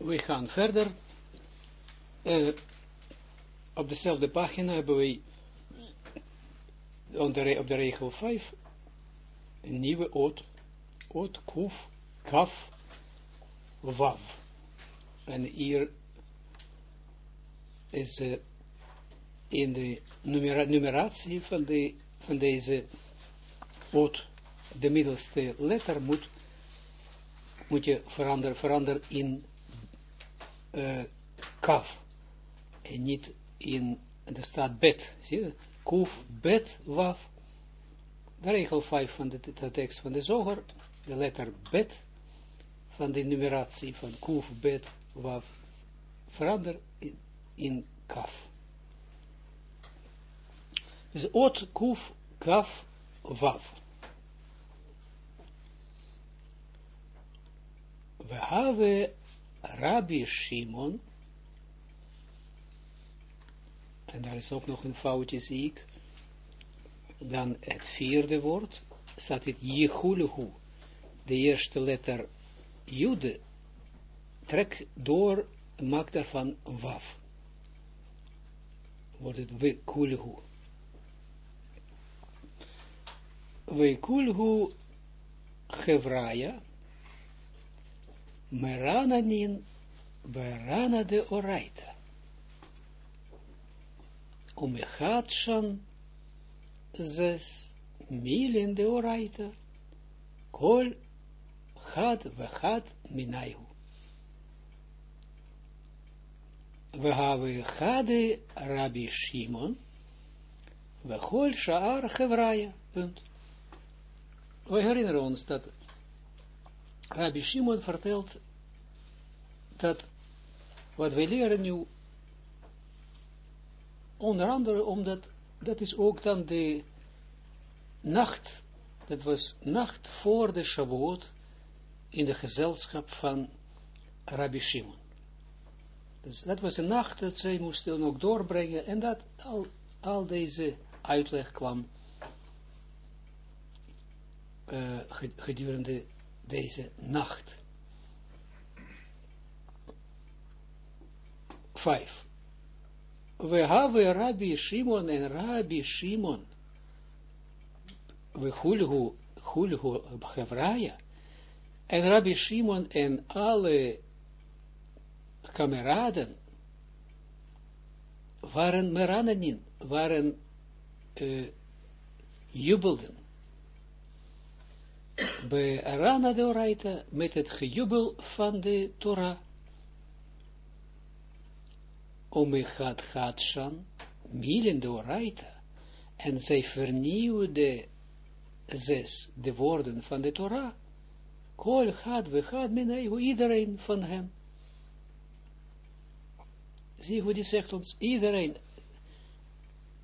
we gaan verder. Uh, op dezelfde pagina hebben we op de, op de regel 5 een nieuwe oot. Oot, kuf, kaf, wav. En hier is uh, in de numera numeratie van, de, van deze oot, de middelste letter moet, moet je veranderen, veranderen in uh, kaf. En niet in, er staat bet, zie je? Kuf, bet, waf. De regel 5 van de, de, tekst van de zoger, de letter bet, van de numeratie van kuf, bet, waf, verander in, in kaf. Dus ot, kuf, kaf, waf. We hebben Rabbi Shimon, en daar is ook nog een foutje, zie ik, dan het vierde woord, staat het Jehulehu, de eerste letter Jude, trek door, maak daarvan waf. Wordt het Wekulhu. Wekulhu Hevraya, Merananin Berana de Oraita. Umechatshan zes milin de Oraita. Kol had vechad minayu. We hebben Hade Rabbi Shimon, we Chol Shaar Hevraya. Punt. We herinneren ons dat Rabbi Shimon vertelt dat wat wij leren nu, onder andere omdat, dat is ook dan de nacht, dat was nacht voor de Shavuot, in de gezelschap van Rabbi Shimon. Dus dat was een nacht dat zij moesten ook doorbrengen, en dat al, al deze uitleg kwam gedurende deze nacht. Vijf. We hebben Rabbi Shimon en Rabbi Shimon. We hulhu, hulhu Hevraya. En Rabbi Shimon en alle kameraden waren Meranenin, waren uh, jubelden bij Arana de Oraita met het gejubel van de Torah. Omechat Gatshan, milen de Oraita, en zij vernieuwde zes, de woorden van de Torah. Kol had we had minei, iedereen van hen. Zie hoe die zegt ons, iedereen,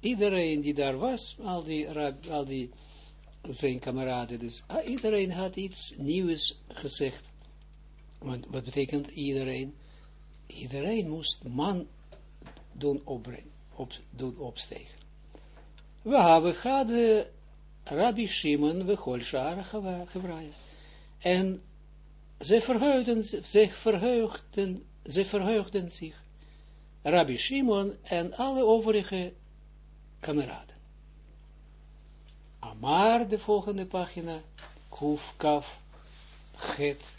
iedereen die daar was, al die, al die zijn kameraden. Dus ah, iedereen had iets nieuws gezegd. Want wat betekent iedereen? Iedereen moest man doen opbrengen, op, doen opstegen. We hebben gehad Rabbi Shimon, we Gevraya. En ze verheugden zich, verheugden, ze verheugden zich. Rabbi Shimon en alle overige kameraden. Amar, de volgende pagina, Kuf, Kaf, Het,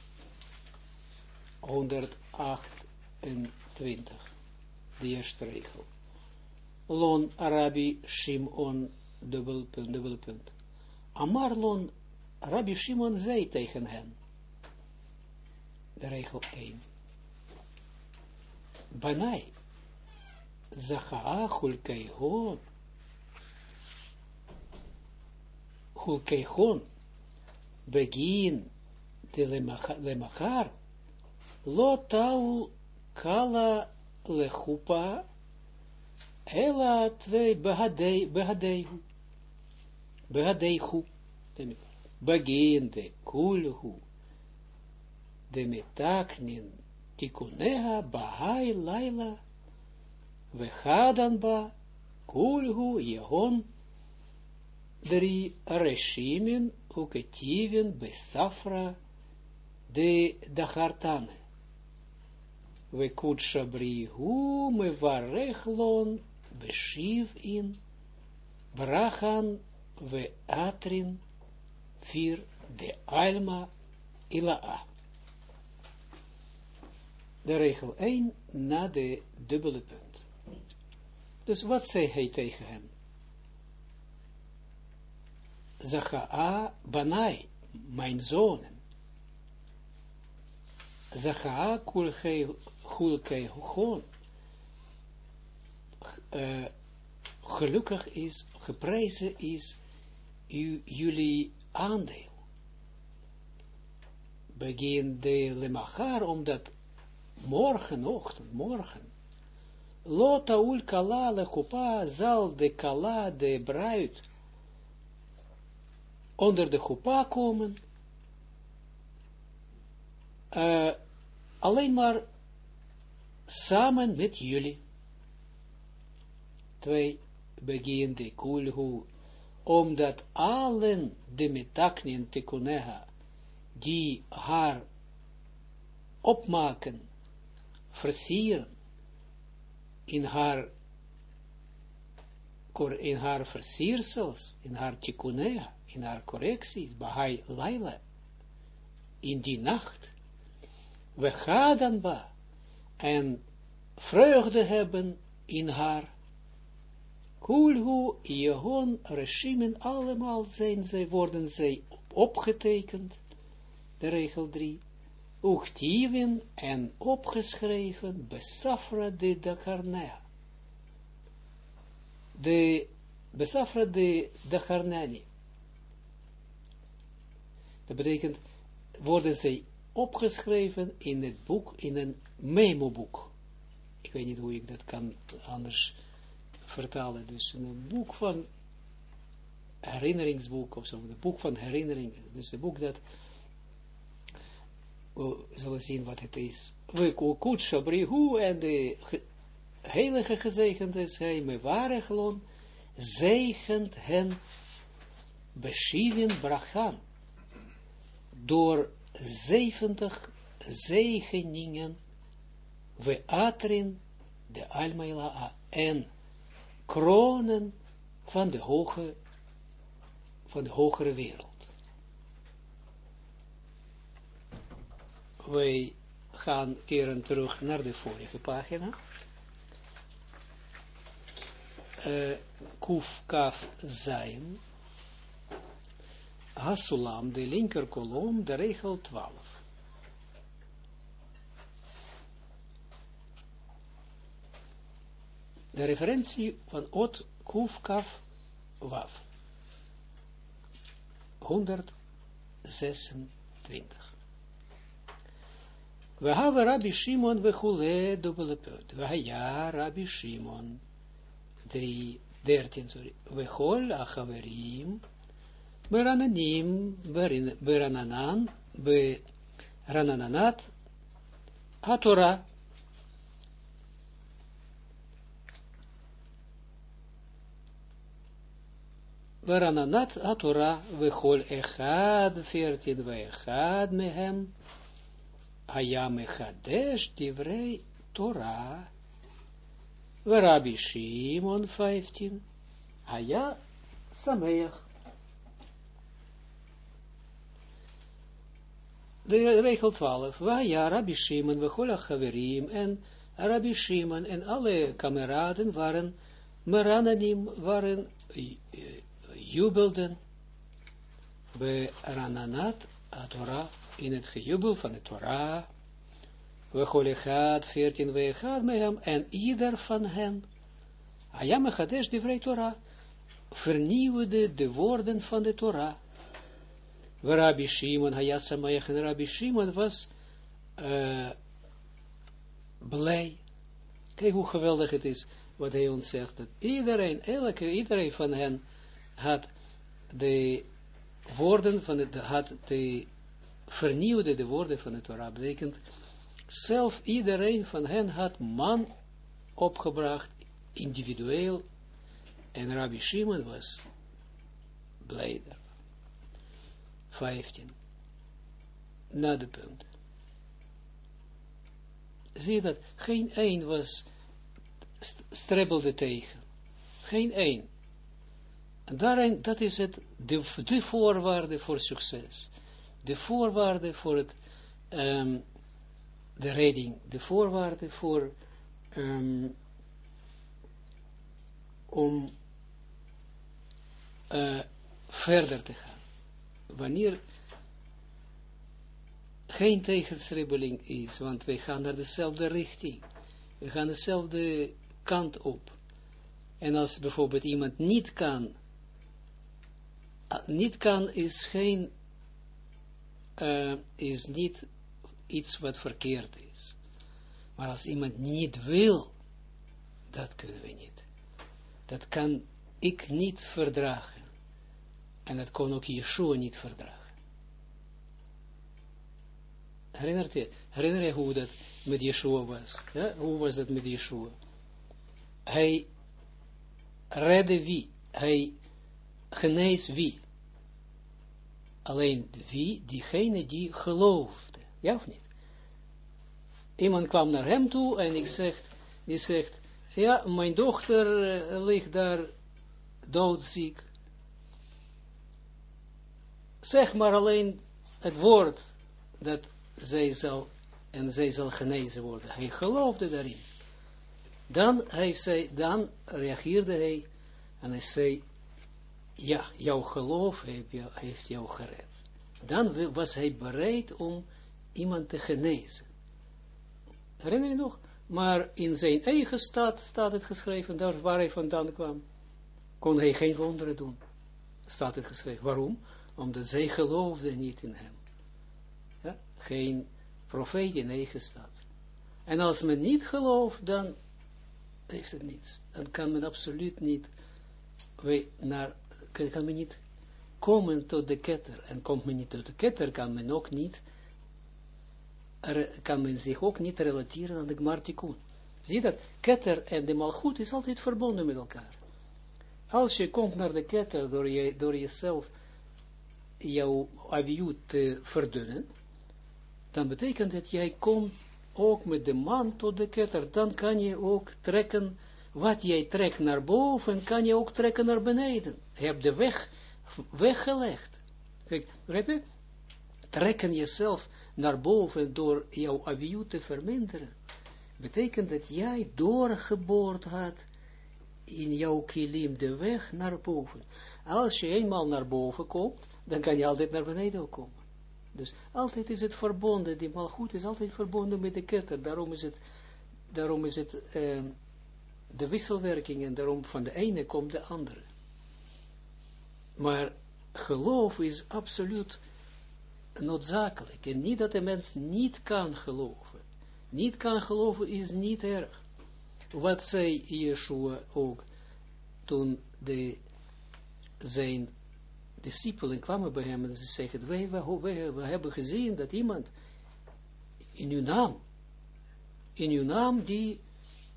128, de eerste regel. Lon Arabi Shimon, dubbel punt, dubbel punt. Amar Lon, Rabbi Shimon zei tegen hen, de regel 1. Banai, Zacha'a Hulkeihon, hulkeichon, begin de lemachar, lo taul kala lechupa, ela twee behadeihu, behadeihu, begin de kulhu, de metaknin, tikuneha bahai laila, vechadan ba, kulhu jehon, drie reshimen, uketiven, besafra, de dagartane. we kutshabri hu me varechlon beshiv in brachan we atrin vier de alma ila'a. De regel 1 na de dubbele punt. Dus wat zei hij tegen hen? Zacha'a banai, mijn zonen. Zacha'a kulkei gewoon. Uh, gelukkig is, geprezen is jullie aandeel. Begin de lemachar, omdat morgenochtend, morgen, Lota ul kala le zal de kala, de bruid, onder de chupa komen, uh, alleen maar samen met jullie. Twee, begin de kulhu, omdat allen de metaknien tekunega, die haar opmaken, versieren, in haar in haar versiersels, in haar tikunea, in haar correcties, Bahai Laila, in die nacht, we gaan ba, en vreugde hebben in haar, kulhu, jehon, regimen, allemaal zijn zij, worden zij opgetekend, de regel 3, Uchtiven en opgeschreven, besafra de Dakarnea. De besafra de Dakarnani. Dat betekent, worden zij opgeschreven in het boek, in een memoboek. Ik weet niet hoe ik dat kan anders vertalen. Dus een boek van herinneringsboek of zo, een boek van herinneringen. Dus een boek dat we zullen zien wat het is. We kutsha brihu en de heilige gezegend is hij, me ware zegend hen beschiven brachan, door zeventig zegeningen, we atrin de almaila en kronen van de hoge, van de hogere wereld. wij gaan keren terug naar de vorige pagina. Uh, kuf kaf zijn. Hasulam, de linker kolom, de regel 12. De referentie van Ot Kuf Kaf Waf. 126. We hebben Rabbi Shimon we chule dubbele punt. We ja Rabbi Shimon. Drie, dertien, sorry. We chol achaverim. Berananim, berananan, berananat, hatora. Berananat hatora, we chol echad, veertien, we echad mehem. Aya mechadesh divrei Torah. Rabbi Shimon 15. Aya sameach. De regel 12. Waya Rabbi Shimon, we gola chaverim, en Rabbi Shimon en alle kameraden waren merananim, waren jubelden bij Rananat, Torah in het gejubel van de Torah, we gaat 14, we gaat met en ieder van hen, Ayam Chadesh de Torah, vernieuwde de woorden van de Torah. Rabbi Shimon, Hayasamayach, en Rabbi Shimon was uh, blij. Kijk hoe geweldig het is, wat hij ons zegt, dat iedereen, elke, iedereen van hen had de woorden van het, had de vernieuwde de woorden van de Torah, betekent, zelf iedereen van hen had man opgebracht, individueel, en Rabbi Shimon was blijder. 15. Na de punt. zie je dat, geen één was, strebbelde tegen. Geen één. En daarin, dat is het, de, de voorwaarde voor succes. De voorwaarde voor het, um, de redding, de voorwaarde voor, um, om uh, verder te gaan. Wanneer geen tegenstribbeling is, want wij gaan naar dezelfde richting. We gaan dezelfde kant op. En als bijvoorbeeld iemand niet kan, niet kan is geen, uh, is niet iets wat verkeerd is. Maar als iemand niet wil, dat kunnen we niet. Dat kan ik niet verdragen. En dat kon ook Yeshua niet verdragen. Herinner je, herinner je hoe dat met Yeshua was? Hoe was dat met Yeshua? Hij redde wie? Hij genees wie? Alleen wie? Diegene die geloofde. Ja of niet? Iemand kwam naar hem toe en ik zegt, die zegt, ja, mijn dochter uh, ligt daar doodziek. Zeg maar alleen het woord dat zij zal, en zij zal genezen worden. Hij geloofde daarin. Dan, hij zei, dan reageerde hij en hij zei, ja, jouw geloof heeft jou gered. Dan was hij bereid om iemand te genezen. Herinner je nog? Maar in zijn eigen stad staat het geschreven, daar waar hij vandaan kwam, kon hij geen wonderen doen. Staat het geschreven. Waarom? Omdat zij geloofden niet in hem geen profeet in eigen stad. En als men niet gelooft, dan heeft het niets. Dan kan men absoluut niet, naar, kan men niet komen tot de ketter. En komt men niet tot de ketter, kan men ook niet, kan men zich ook niet relateren aan de Gmartikun. Zie dat? Ketter en de malgoed is altijd verbonden met elkaar. Als je komt naar de ketter door, je, door jezelf jouw aviut te verdunnen, dan betekent dat jij komt ook met de man tot de ketter. Dan kan je ook trekken, wat jij trekt naar boven, kan je ook trekken naar beneden. Je hebt de weg weggelegd. Kijk, begrijp je? Trekken jezelf naar boven door jouw aviu te verminderen. Betekent dat jij doorgeboord had in jouw kilim de weg naar boven. Als je eenmaal naar boven komt, dan kan je altijd naar beneden komen. Dus altijd is het verbonden, die malgoed is altijd verbonden met de ketter. Daarom is het, daarom is het uh, de wisselwerking en daarom van de ene komt de andere. Maar geloof is absoluut noodzakelijk. En niet dat de mens niet kan geloven. Niet kan geloven is niet erg. Wat zei Yeshua ook toen de, zijn discipelen kwamen bij hem en ze zeggen, wij, hebben gezien dat iemand in uw naam, in uw naam die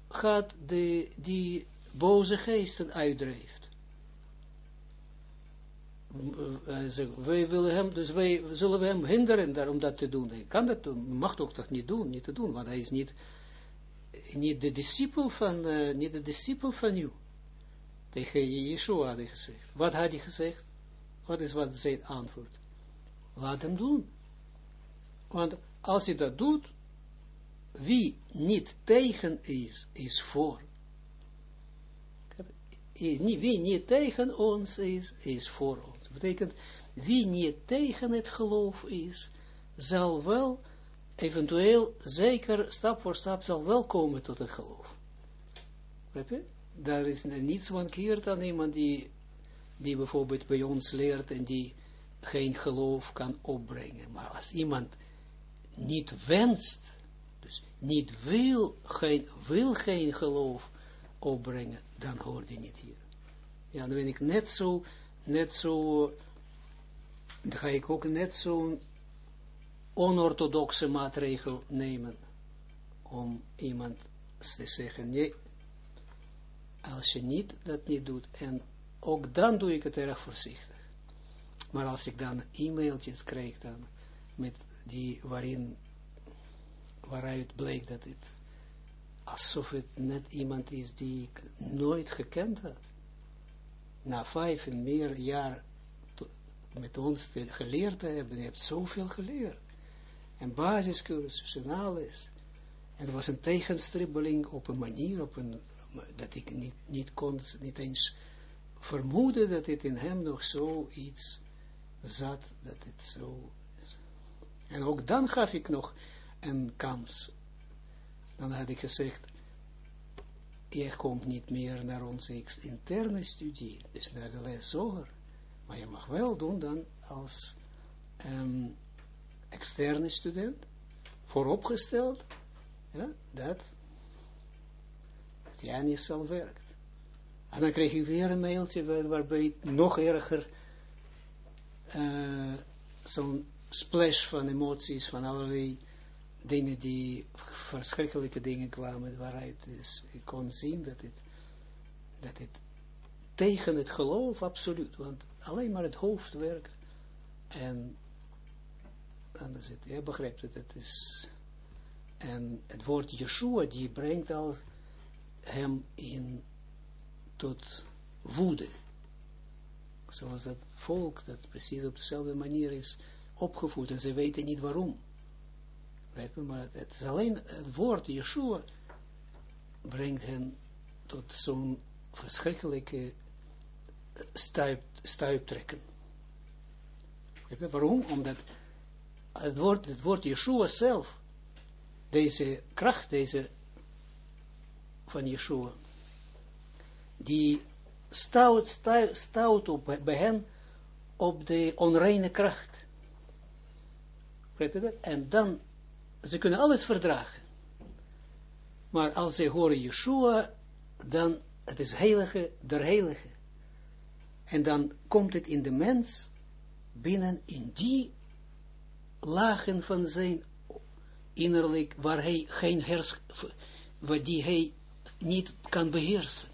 gaat de, die boze geesten uitdrijft. Wij willen hem, dus wij zullen hem hinderen om dat te doen. Hij kan dat doen, mag toch dat niet doen, niet te doen, want hij is niet, niet de discipel van, uh, niet de discipel van u. Tegen Yeshua had hij gezegd. Wat had hij gezegd? Wat is wat zijn antwoord? Laat hem doen. Want als hij dat doet, wie niet tegen is, is voor. Wie niet tegen ons is, is voor ons. Dat betekent, wie niet tegen het geloof is, zal wel, eventueel, zeker, stap voor stap, zal wel komen tot het geloof. Daar is niets wankeerd aan iemand die die bijvoorbeeld bij ons leert en die geen geloof kan opbrengen. Maar als iemand niet wenst, dus niet wil geen, wil geen geloof opbrengen, dan hoort hij niet hier. Ja, dan ben ik net zo, net zo, dan ga ik ook net zo'n onorthodoxe maatregel nemen, om iemand te zeggen, nee, als je niet dat niet doet, en ook dan doe ik het erg voorzichtig. Maar als ik dan e-mailtjes krijg dan, met die, waarin, waaruit bleek dat het, alsof het net iemand is die ik nooit gekend had. Na vijf en meer jaar met ons geleerd te hebben, je hebt zoveel geleerd. En basiscursus en alles. En er was een tegenstribbeling op een manier, op een, dat ik niet, niet kon, niet eens vermoeden dat het in hem nog zoiets zat, dat het zo is. En ook dan gaf ik nog een kans. Dan had ik gezegd, je komt niet meer naar onze interne studie, dus naar de les zoger. Maar je mag wel doen dan als um, externe student, vooropgesteld, dat, jij niet zelf werkt. En dan kreeg ik weer een mailtje waarbij nog erger uh, zo'n splash van emoties, van allerlei dingen die, verschrikkelijke dingen kwamen, waaruit dus ik kon zien dat het, dat het tegen het geloof, absoluut, want alleen maar het hoofd werkt, en is het, je begrijpt het, het is, en het woord Yeshua, die brengt al hem in, tot woede, zoals het volk, dat precies op dezelfde manier is opgevoed, en ze weten niet waarom, maar het, is alleen het woord Yeshua brengt hen tot zo'n verschrikkelijke stuip, stuiptrekken. Waarom? Omdat het woord, het woord Yeshua zelf, deze kracht, deze van Yeshua, die stout, stout, stout op, bij hen op de onreine kracht. En dan ze kunnen alles verdragen. Maar als ze horen Yeshua, dan het is heilige der heilige. En dan komt het in de mens binnen in die lagen van zijn innerlijk, waar hij geen hers, waar die hij niet kan beheersen.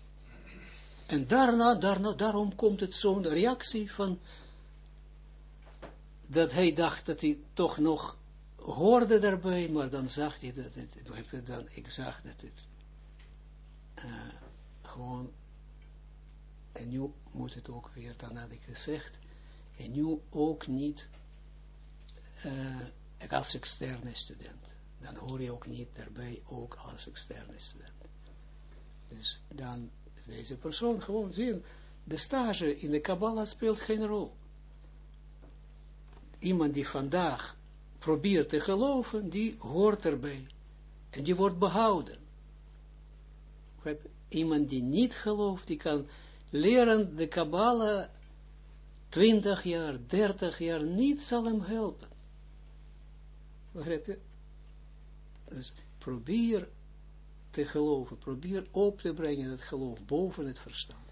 En daarna, daarna, daarom komt het zo'n reactie van, dat hij dacht dat hij toch nog hoorde daarbij, maar dan zag hij dat het, dan, ik zag dat het uh, gewoon, en nu moet het ook weer, dan had ik gezegd, en nu ook niet uh, als externe student. Dan hoor je ook niet daarbij ook als externe student. Dus dan deze persoon gewoon zien, de stage in de Kabbalah speelt geen rol. Iemand die vandaag probeert te geloven, die hoort erbij. En die wordt behouden. Iemand die niet gelooft, die kan leren de Kabbalah 20 jaar, 30 jaar, niet zal hem helpen. Begrijp je? Dus probeer te geloven, probeer op te brengen het geloof boven het verstand.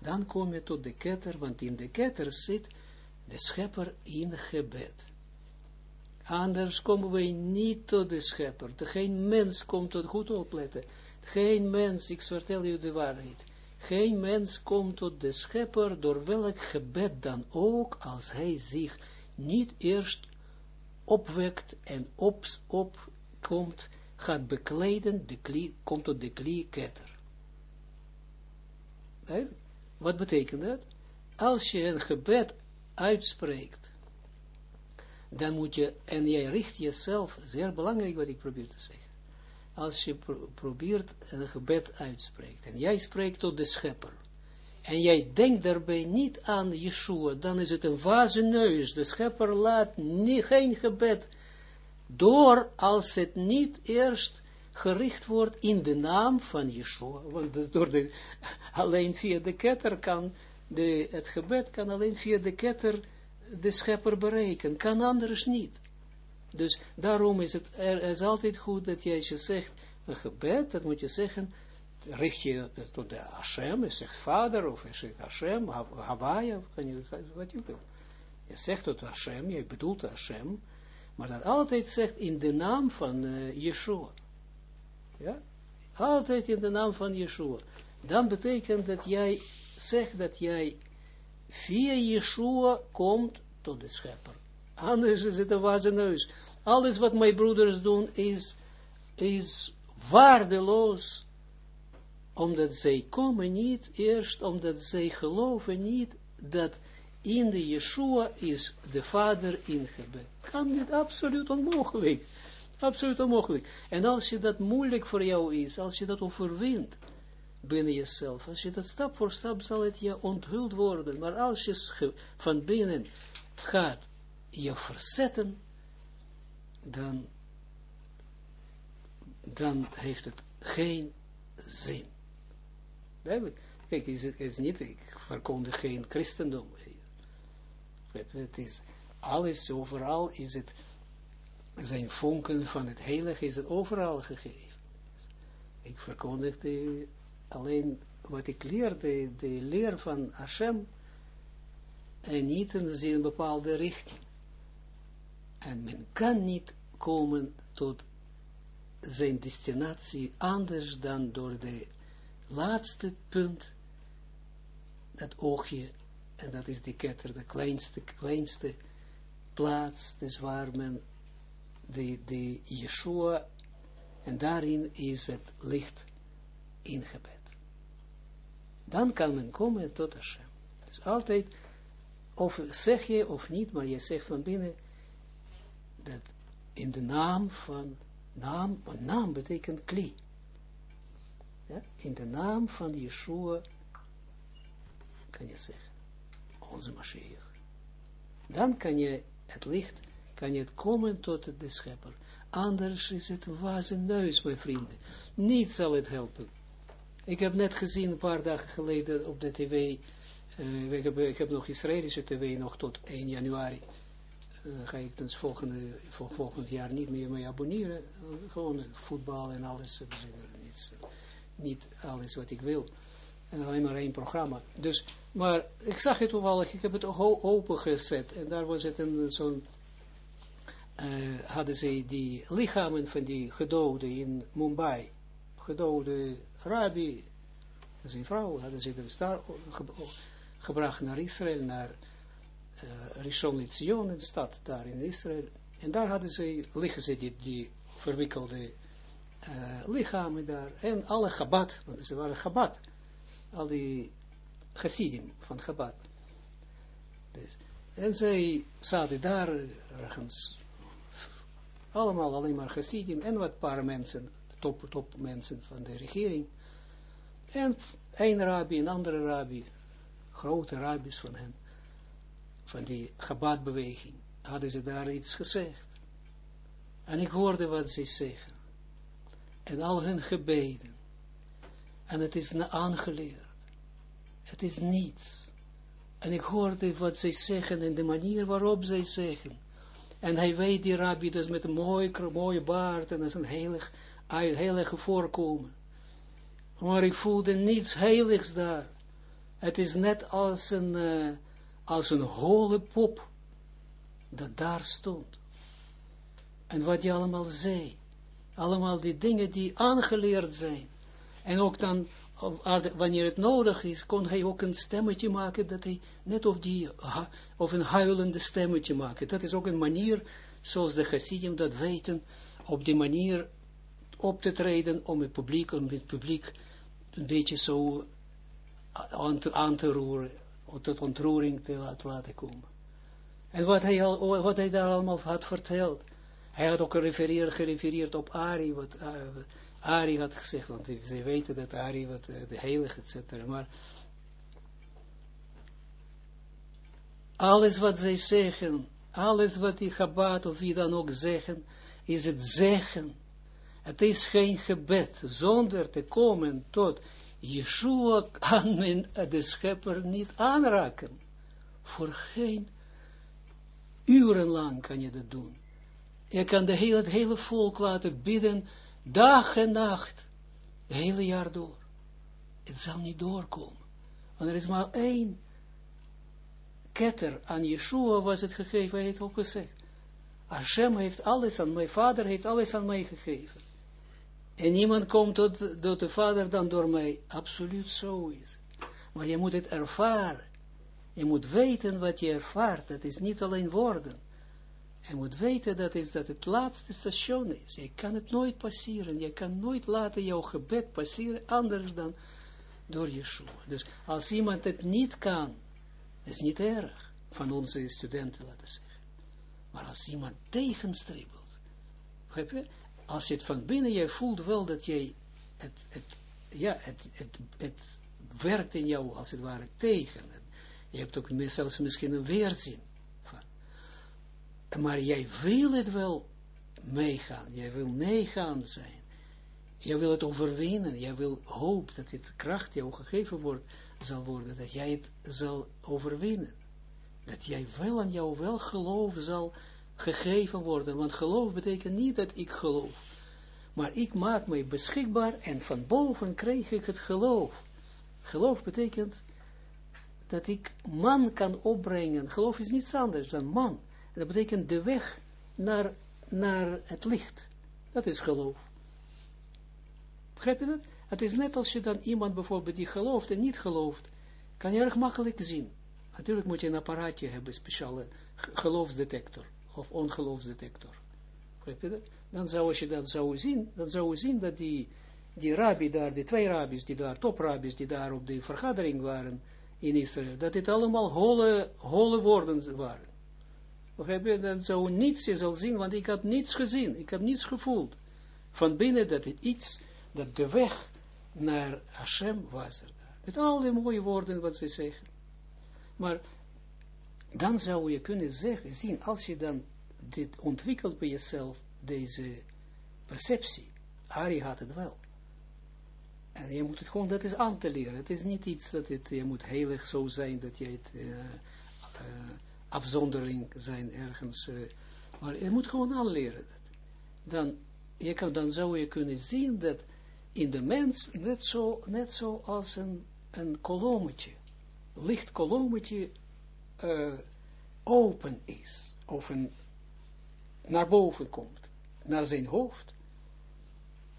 Dan kom je tot de ketter, want in de ketter zit de schepper in gebed. Anders komen wij niet tot de schepper. Geen mens komt tot goed opletten. Geen mens, ik vertel u de waarheid. Geen mens komt tot de schepper door welk gebed dan ook, als hij zich niet eerst opwekt en op, opkomt, gaat bekleden, de klie, komt tot de klieketter. Wat betekent dat? Als je een gebed uitspreekt, dan moet je, en jij richt jezelf, zeer belangrijk wat ik probeer te zeggen, als je probeert een gebed uitspreekt, en jij spreekt tot de schepper, en jij denkt daarbij niet aan Yeshua, dan is het een vaze neus, de schepper laat niet, geen gebed door, als het niet eerst gericht wordt in de naam van Yeshua, want door de, alleen via de ketter kan, de, het gebed kan alleen via de ketter de schepper bereiken, kan anders niet. Dus daarom is het er is altijd goed dat jij je zegt, een gebed, dat moet je zeggen, richt je tot de Hashem, je zegt vader, of je zegt Hashem, Hawaii, wat je wil. Je zegt tot Hashem, je bedoelt Hashem, maar dat altijd zegt in de naam van uh, Yeshua. Ja? Altijd in de naam van Yeshua. Dan betekent dat jij zegt dat jij via Yeshua komt tot de schepper. Anders is het een wazen neus. Alles wat mijn broeders doen is is waardeloos, omdat zij komen niet, eerst omdat zij geloven niet, dat in de Yeshua is de Vader ingebed. Kan dit absoluut onmogelijk. Absoluut onmogelijk. En als je dat moeilijk voor jou is, als je dat overwint binnen jezelf, als je dat stap voor stap zal het je onthuld worden, maar als je van binnen gaat je verzetten, dan, dan heeft het geen zin. Kijk, is het niet, ik verkondig geen christendom. Het is alles, overal is het, zijn vonken van het heilige is het overal gegeven. Ik verkondigde alleen wat ik leerde, de leer van Hashem, en niet in een bepaalde richting. En men kan niet komen tot zijn destinatie anders dan door de laatste punt, dat oogje, en dat is de ketter, de kleinste, kleinste plaats, dus waar men de, de Yeshua, en daarin is het licht ingebed. Dan kan men komen tot Hashem. Dus altijd, of zeg je of niet, maar je zegt van binnen, dat in de naam van, naam, want naam betekent kli. Ja, in de naam van Yeshua, kan je zeggen, onze Mashiach. Dan kan je het licht, kan je het komen tot de schepper. Anders is het wazen neus, mijn vrienden. Niets zal het helpen. Ik heb net gezien, een paar dagen geleden op de tv, ik, heb, ik heb nog Israëlische tv nog tot 1 januari. Uh, ga ik dus volgende, voor volgend jaar niet meer mee abonneren. Uh, gewoon voetbal en alles. Niet alles wat ik wil. En alleen maar één programma. Dus, maar ik zag het toevallig, ik heb het open gezet. En daar was het een zo'n, uh, hadden ze die lichamen van die gedoden in Mumbai. Gedode rabbi, zijn vrouw, hadden ze dus daar gebracht naar Israël, naar uh, Rishon LeZion, een stad daar in Israël. En daar hadden ze, liggen ze die, die verwikkelde uh, lichamen daar. En alle Chabad, want ze waren Chabad. Al die Chassidim van Chabad. Dus, en zij zaten daar ergens, allemaal alleen maar Chassidim en wat paar mensen, top, top mensen van de regering. En een rabbi, een andere rabbi, grote rabbis van hen, van die Chabad-beweging, hadden ze daar iets gezegd. En ik hoorde wat ze zeggen. En al hun gebeden. En het is aangeleerd. Het is niets. En ik hoorde wat zij zeggen en de manier waarop zij zeggen. En hij weet, die rabbi, dat met een mooie, mooie baard en dat is een heilig, heilige voorkomen. Maar ik voelde niets heiligs daar. Het is net als een, uh, als een holle pop dat daar stond. En wat hij allemaal zei. Allemaal die dingen die aangeleerd zijn. En ook dan, wanneer het nodig is, kon hij ook een stemmetje maken, dat hij net of, die, of een huilende stemmetje maken. Dat is ook een manier, zoals de Hasidim dat weten, op die manier op te treden om het publiek, om het publiek een beetje zo aan te, aan te roeren, tot ontroering te laten komen. En wat hij, al, wat hij daar allemaal had verteld, hij had ook gerefereerd, gerefereerd op Ari, wat uh, Ari had gezegd, want ze weten dat Ari, wat, uh, de heilige, etc. Maar alles wat zij zeggen, alles wat die Chabad of wie dan ook zeggen, is het zeggen het is geen gebed, zonder te komen tot Yeshua kan men de schepper niet aanraken. Voor geen urenlang kan je dat doen. Je kan de hele, het hele volk laten bidden, dag en nacht, het hele jaar door. Het zal niet doorkomen. Want er is maar één ketter aan Yeshua was het gegeven, hij heeft ook gezegd. Hashem heeft alles aan mij, vader heeft alles aan mij gegeven. En niemand komt tot, tot de vader dan door mij. Absoluut zo is. Maar je moet het ervaren. Je moet weten wat je ervaart. Dat is niet alleen woorden. Je moet weten dat, is dat het laatste station is. Je kan het nooit passeren. Je kan nooit laten jouw gebed passeren anders dan door Yeshua. Dus als iemand het niet kan, is niet erg van onze studenten, laten zeggen. Maar als iemand tegenstribbelt, als je het van binnen, jij voelt wel dat jij het, het, ja, het, het, het werkt in jou als het ware tegen. Je hebt ook zelfs misschien een weerzin. Maar jij wil het wel meegaan, jij wil meegaan zijn. Jij wil het overwinnen, jij wil hoop dat dit kracht jou gegeven wordt, zal worden, dat jij het zal overwinnen. Dat jij wel aan jou wel geloof zal gegeven worden, want geloof betekent niet dat ik geloof, maar ik maak mij beschikbaar en van boven krijg ik het geloof. Geloof betekent dat ik man kan opbrengen. Geloof is niets anders dan man. Dat betekent de weg naar, naar het licht. Dat is geloof. Begrijp je dat? Het is net als je dan iemand bijvoorbeeld die gelooft en niet gelooft, kan je erg makkelijk zien. Natuurlijk moet je een apparaatje hebben, speciale geloofsdetector of ongeloofsdetector. Begrijp je dat? Dan zou je dat zou zien, dan zou je zien dat die, die rabbi daar, die twee rabbis die daar, toprabbis die daar op de vergadering waren in Israël, dat dit allemaal holle, holle woorden waren. Begrijp je? Dan zou niets, je zal zien, want ik heb niets gezien, ik heb niets gevoeld. Van binnen dat het iets, dat de weg naar Hashem was er. Met al die mooie woorden wat ze zeggen. Maar dan zou je kunnen zeggen, zien, als je dan dit ontwikkelt bij jezelf, deze perceptie, Ari had het wel. En je moet het gewoon, dat is aan te leren. Het is niet iets dat het, je moet heilig zo zijn, dat je het uh, uh, afzondering zijn ergens. Uh, maar je moet gewoon aanleren. Dan, je kan, dan zou je kunnen zien dat in de mens net zo, net zo als een, een kolommetje, licht kolommetje open is. Of een, naar boven komt. Naar zijn hoofd.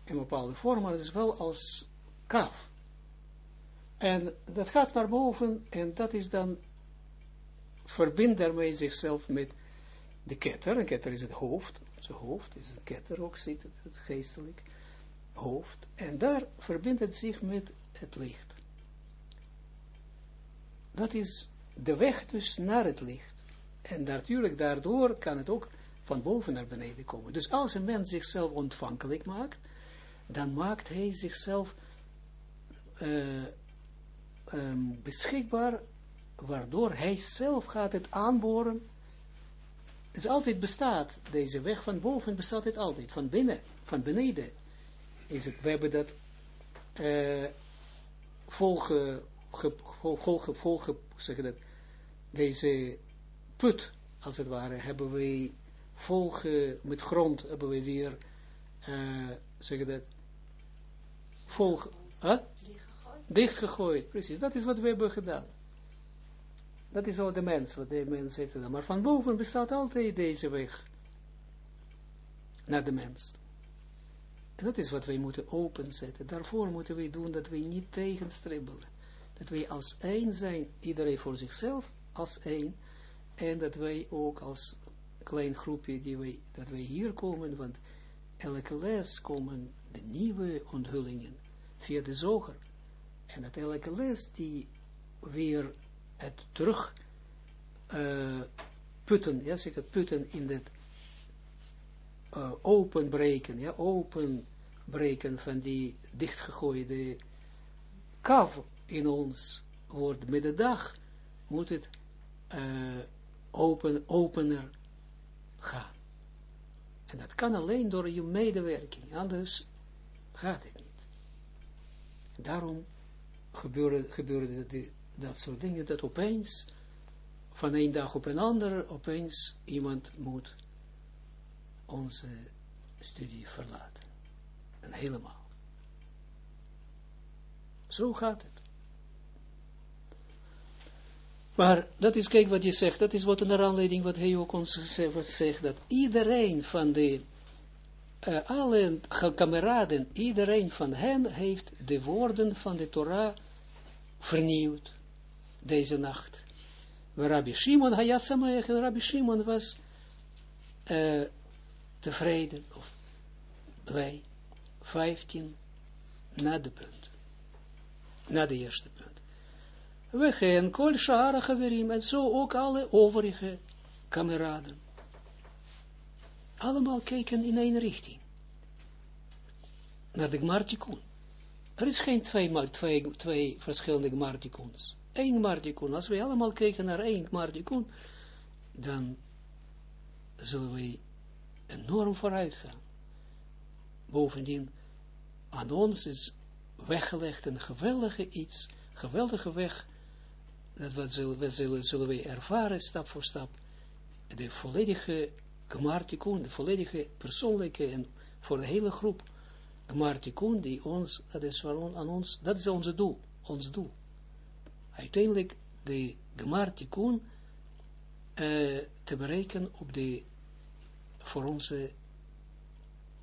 In bepaalde vorm, maar het is wel als kaf. En dat gaat naar boven en dat is dan, verbindt daarmee zichzelf met de ketter. Een ketter is het hoofd, zijn hoofd is een ketter ook, zit het, het geestelijk hoofd. En daar verbindt het zich met het licht. Dat is de weg dus naar het licht. En natuurlijk, daardoor kan het ook van boven naar beneden komen. Dus als een mens zichzelf ontvankelijk maakt, dan maakt hij zichzelf uh, um, beschikbaar, waardoor hij zelf gaat het aanboren. Het is altijd bestaat, deze weg van boven bestaat het altijd, van binnen, van beneden is het, we hebben dat uh, volge, volge, volge, zeg dat, deze put, als het ware, hebben we volge, met grond hebben we weer, uh, zeg dat, volge, huh? dichtgegooid, precies, dat is wat we hebben gedaan. Dat is wat de mens, wat de mens heeft gedaan. Maar van boven bestaat altijd deze weg naar de mens. En dat is wat wij moeten openzetten. Daarvoor moeten wij doen dat wij niet tegenstribbelen. Dat wij als één zijn, iedereen voor zichzelf als één. En dat wij ook als klein groepje, die wij, dat wij hier komen, want elke les komen de nieuwe onthullingen via de zoger. En dat elke les die weer het terug uh, putten, ja, zeg het putten in het uh, openbreken, ja, openbreken van die dichtgegooide kav in ons wordt met de dag, moet het uh, open, opener gaan. En dat kan alleen door je medewerking, anders gaat het niet. Daarom gebeuren, gebeuren die, dat soort dingen, dat opeens, van een dag op een ander, opeens iemand moet onze studie verlaten. En helemaal. Zo gaat het. Maar dat is, kijk wat je zegt, dat is wat een aanleiding wat hij ook ons zegt, dat iedereen van de, uh, alle kameraden, iedereen van hen heeft de woorden van de Torah vernieuwd, deze nacht. Rabbi Shimon, Hayasamayach, Rabbi Shimon was uh, tevreden of blij. 15 na de punt. Na de eerste punt. We gaan kol shara haverim en zo ook alle overige kameraden. Allemaal kijken in één richting. Naar de Gmartikun. Er is geen twee, twee, twee verschillende Gmartikuns. Eén Gmartikun. Als we allemaal kijken naar één Gmartikun, dan zullen we enorm vooruit gaan. Bovendien, aan ons is weggelegd een geweldige iets, geweldige weg, dat wat zullen, we zullen, zullen we ervaren, stap voor stap, de volledige Gmartikun, de volledige persoonlijke en voor de hele groep Gmartikun, die ons, dat is aan ons, dat is onze doel, ons doel. Uiteindelijk de Gmartikun uh, te bereiken op de, voor onze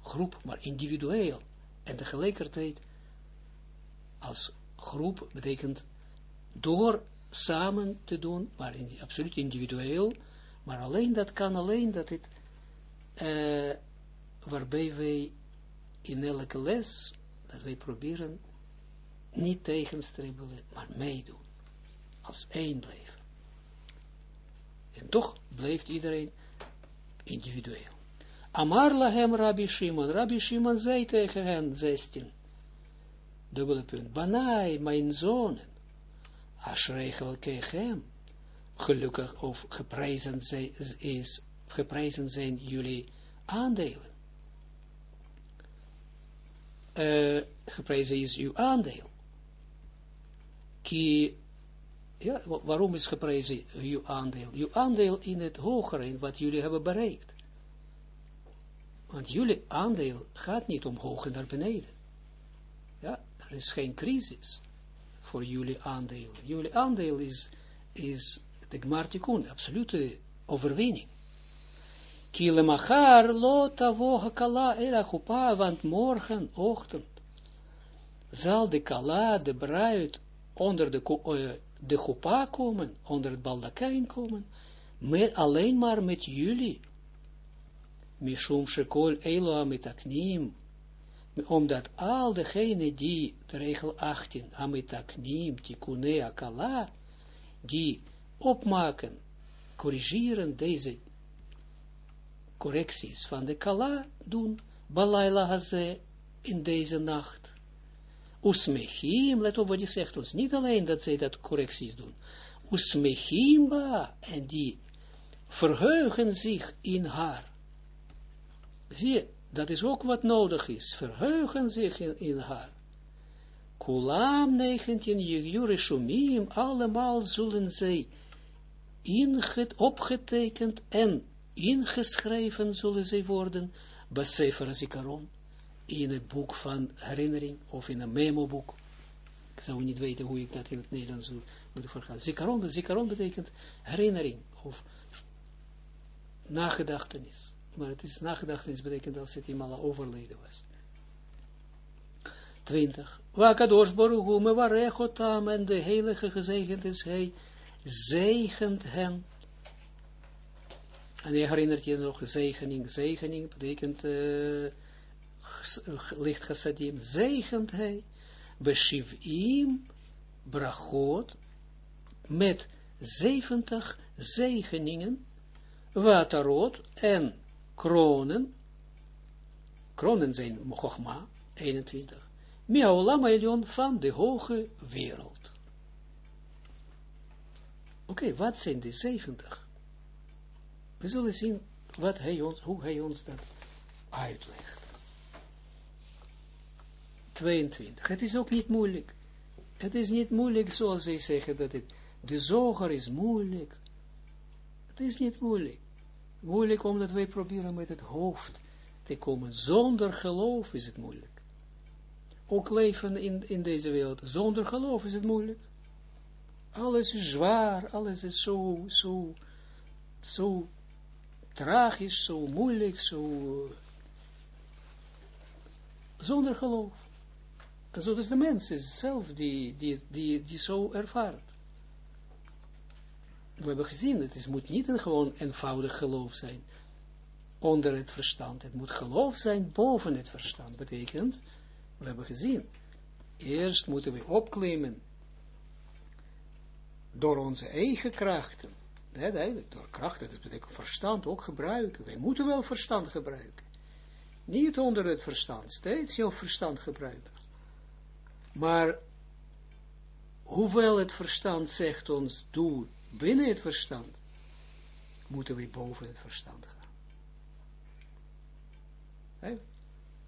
groep, maar individueel. En tegelijkertijd, als groep betekent door samen te doen, maar in, absoluut individueel, maar alleen dat kan alleen dat het, uh, waarbij wij in elke les, dat wij proberen niet tegenstribbelen, maar meedoen, als één blijven. En toch blijft iedereen individueel. Amar lahem Rabbi Shimon. Rabbi Shimon zei tegen hen, 16. Dubbele punt. Banai, mijn zonen. Ashregel kechem. Gelukkig of geprezen, zij, is, geprezen zijn jullie aandelen. Uh, geprezen is uw aandeel. Ki ja, waarom is geprezen uw aandeel? Uw aandeel in het hogere, in wat jullie hebben bereikt. Want jullie aandeel gaat niet omhoog en naar beneden. Ja, er is geen crisis voor jullie aandeel. Jullie aandeel is, is de Gmartikun, absolute overwinning. Kilemachar lo tavo kala era want morgen ochtend zal de kala, de bruid, onder de, uh, de chupa komen, onder het baldakijn komen, met, alleen maar met jullie. Mishum shekol elo amitaknim, omdat al degene die, de regel 18, amitaknim, tikune akala, die opmaken, corrigeren deze correcties van de kala doen, balayla haze, in deze nacht. Usmechim, let op wat hij zegt ons, niet alleen dat zij dat correcties doen. Usmechimba, en die verheugen zich in haar. Zie je, dat is ook wat nodig is, verheugen zich in, in haar. Kulam 19, Jurishumim, allemaal zullen zij inget, opgetekend en ingeschreven zullen zij worden, Besefer Zikaron, in het boek van herinnering, of in een memo-boek. Ik zou niet weten hoe ik dat in het Nederlands moet vergaan. Zikaron, zikaron betekent herinnering, of nagedachtenis. Maar het is nagedachtenis betekent als het iemand overleden was. 20. Wakadosh Baruch me warechotam en de heilige gezegend is hij, zegend hen. En je herinnert je nog, zegening, zegening betekent uh, licht chassadim, zegent hij, im brachot, met 70 zegeningen, waterot en kronen, kronen zijn Chogma, 21, Miaulam Elion van de hoge wereld. Oké, wat zijn die 70? We zullen zien wat hij ons, hoe hij ons dat uitlegt. 22. Het is ook niet moeilijk. Het is niet moeilijk zoals zij zeggen dat het, de zoger is moeilijk. Het is niet moeilijk. Moeilijk omdat wij proberen met het hoofd te komen. Zonder geloof is het moeilijk. Ook leven in, in deze wereld. Zonder geloof is het moeilijk. Alles is zwaar. Alles is zo, zo, zo tragisch, zo moeilijk, zo... Zonder geloof. Zo is de mens zelf die, die, die, die zo ervaart we hebben gezien, het is, moet niet een gewoon eenvoudig geloof zijn. onder het verstand. Het moet geloof zijn boven het verstand. Betekent, we hebben gezien, eerst moeten we opklimmen door onze eigen krachten. Nee, door krachten, dat betekent verstand ook gebruiken. Wij moeten wel verstand gebruiken. Niet onder het verstand, steeds jouw verstand gebruiken. Maar, hoewel het verstand zegt ons, doe binnen het verstand, moeten we boven het verstand gaan.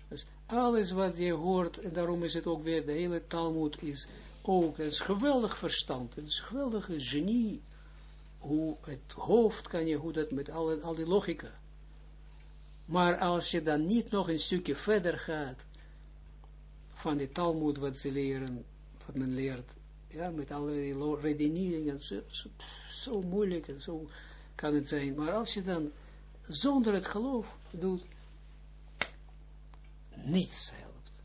Dus alles wat je hoort, en daarom is het ook weer, de hele Talmud is ook een geweldig verstand, een geweldige genie, hoe het hoofd kan je, hoe dat met al die logica. Maar als je dan niet nog een stukje verder gaat, van de Talmud wat ze leren, wat men leert, ja, met allerlei redeneringen, zo, zo, moeilijk en zo kan het zijn. Maar als je dan zonder het geloof doet, niets helpt.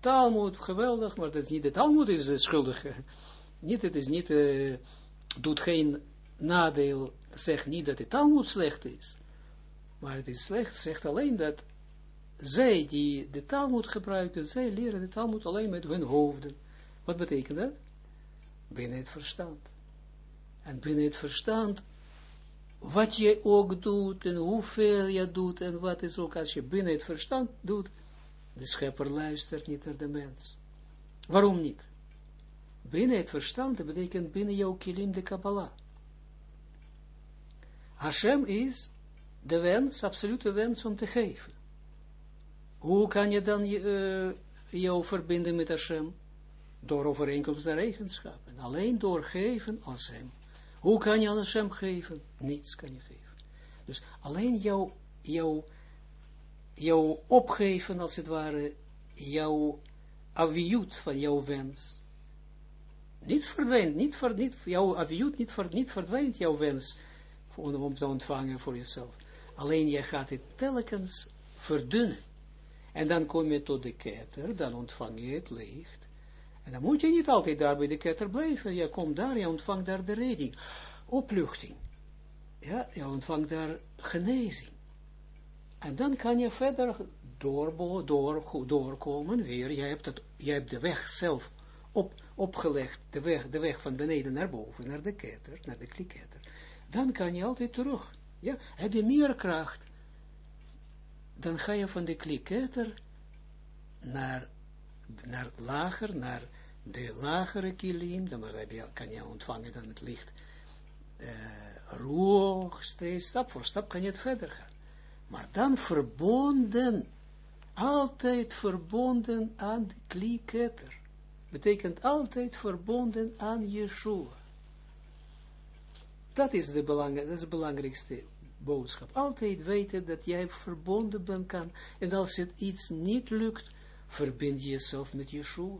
Talmud, geweldig, maar dat is niet, de Talmud is de schuldige. Niet, het is niet, uh, doet geen nadeel, zegt niet dat de Talmud slecht is. Maar het is slecht, zegt alleen dat zij die de Talmud gebruiken, zij leren de Talmud alleen met hun hoofden. Wat betekent dat? Binnen het verstand. En binnen het verstand, wat je ook doet, en hoeveel je doet, en wat is ook, als je binnen het verstand doet, de schepper luistert niet naar de mens. Waarom niet? Binnen het verstand, dat betekent binnen jouw kilim de Kabbalah. Hashem is de wens, absolute wens om te geven. Hoe kan je dan uh, jou verbinden met Hashem? Door overeenkomst der eigenschappen. Alleen door geven als hem. Hoe kan je aan Hashem geven? Niets kan je geven. Dus alleen jouw, jouw, jouw opgeven, als het ware, jouw aviut van jouw wens. Niet verdwijnt, niet, ver, niet jouw aviut niet, niet verdwijnt jouw wens om, te ontvangen voor jezelf. Alleen je gaat het telkens verdunnen. En dan kom je tot de ketter, dan ontvang je het licht. En dan moet je niet altijd daar bij de ketter blijven. Je komt daar, je ontvangt daar de redding. Opluchting. Ja, je ontvangt daar genezing. En dan kan je verder door, door, doorkomen weer. Je hebt, het, je hebt de weg zelf op, opgelegd, de weg, de weg van beneden naar boven, naar de ketter, naar de kliketter. Dan kan je altijd terug. Ja, heb je meer kracht, dan ga je van de kliketter naar, naar lager, naar de lagere kilim, dan kan je ontvangen dan het licht uh, roog, steeds, stap voor stap kan je het verder gaan. Maar dan verbonden, altijd verbonden aan de kliketter. Betekent altijd verbonden aan Yeshua. Dat is de, belang, dat is de belangrijkste boodschap. Altijd weten dat jij verbonden bent kan. En als het iets niet lukt, verbind je jezelf met Yeshua.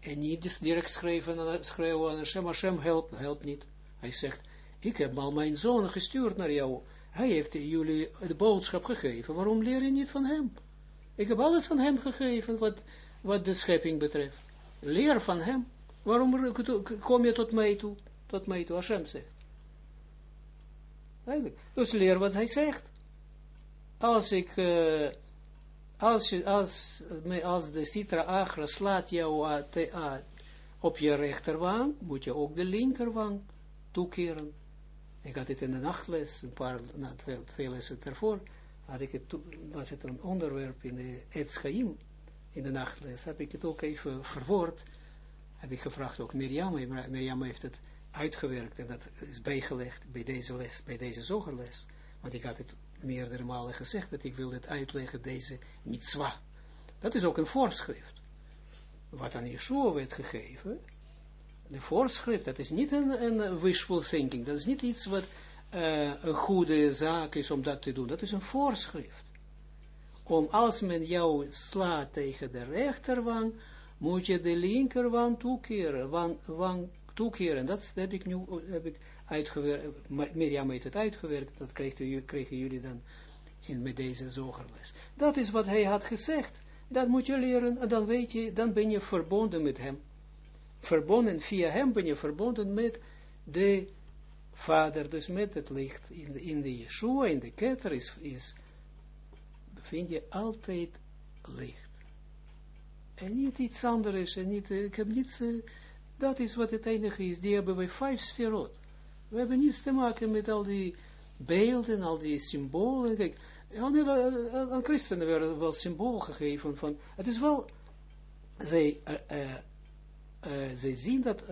En niet direct schrijven, schrijven aan Hashem, Hashem helpt, helpt niet. Hij zegt, ik heb al mijn zoon gestuurd naar jou. Hij heeft jullie de boodschap gegeven. Waarom leer je niet van hem? Ik heb alles van hem gegeven, wat, wat de schepping betreft. Leer van hem. Waarom kom je tot mij toe? Tot mij toe, Hashem zegt. Dus leer wat hij zegt. Als ik, uh, als, als, als de citra agra slaat jou op je rechterwang, moet je ook de linkerwang toekeren. Ik had het in de nachtles, een paar, nou, veel, veel lessen ervoor, had ik het, was het een onderwerp in de Etschaim, in de nachtles, heb ik het ook even verwoord, heb ik gevraagd ook Mirjam, Mirjam heeft het uitgewerkt en dat is bijgelegd bij deze les, bij deze zogerles. Want ik had het meerdere malen gezegd dat ik wilde het uitleggen, deze mitzwa. Dat is ook een voorschrift. Wat aan Yeshua werd gegeven, de voorschrift, dat is niet een, wishful thinking, dat is niet iets wat uh, een goede zaak is om dat te doen, dat is een voorschrift. Om als men jou slaat tegen de rechterwang, moet je de linkerwang toekeren, wang, wang toekeren. Dat heb ik nu heb ik uitgewerkt. Mirjam heeft het uitgewerkt. Dat kregen, kregen jullie dan in, met deze zogerles. Dat is wat hij had gezegd. Dat moet je leren. En dan weet je, dan ben je verbonden met hem. Verbonden, via hem ben je verbonden met de vader, dus met het licht, in de, in de Yeshua, in de ketter, is, is, vind je altijd licht. En niet iets anders, en niet, ik heb niets, uh, dat is wat het enige is, die hebben wij vijf sferot. We hebben niets te maken met al die beelden, al die symbolen, kijk, aan christenen werden wel symbool gegeven van, het is wel, zij, uh, uh, zij zien dat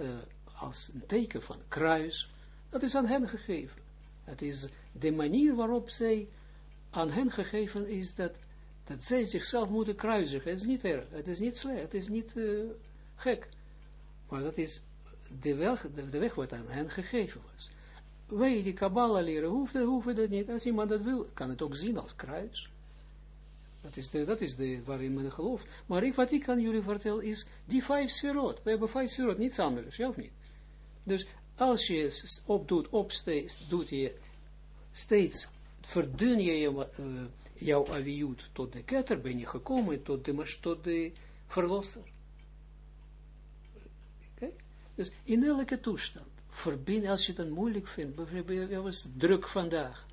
als een teken van kruis, dat is aan hen gegeven. Het is de manier waarop zij aan hen gegeven is dat, dat zij zichzelf moeten kruisigen. Het is niet erg, het is niet slecht, het is niet gek. Maar dat is de weg, de, weg wat aan hen gegeven was wij die Kabbalah leren, hoeven, hoeven dat niet. Als iemand dat wil, kan het ook zien als kruis. Dat is, dat is de, waarin men gelooft. Maar ik, wat ik aan jullie vertel is, die vijf sferot. We hebben vijf sferot, niets anders, ja niet? Dus als je opdoet, opsteeds, doet je steeds, verdun je, je uh, jouw aviut tot de ketter, ben je gekomen tot de, tot de verlosser. Dus in elke toestand verbinden, als je het moeilijk vindt, bijvoorbeeld, je was druk vandaag,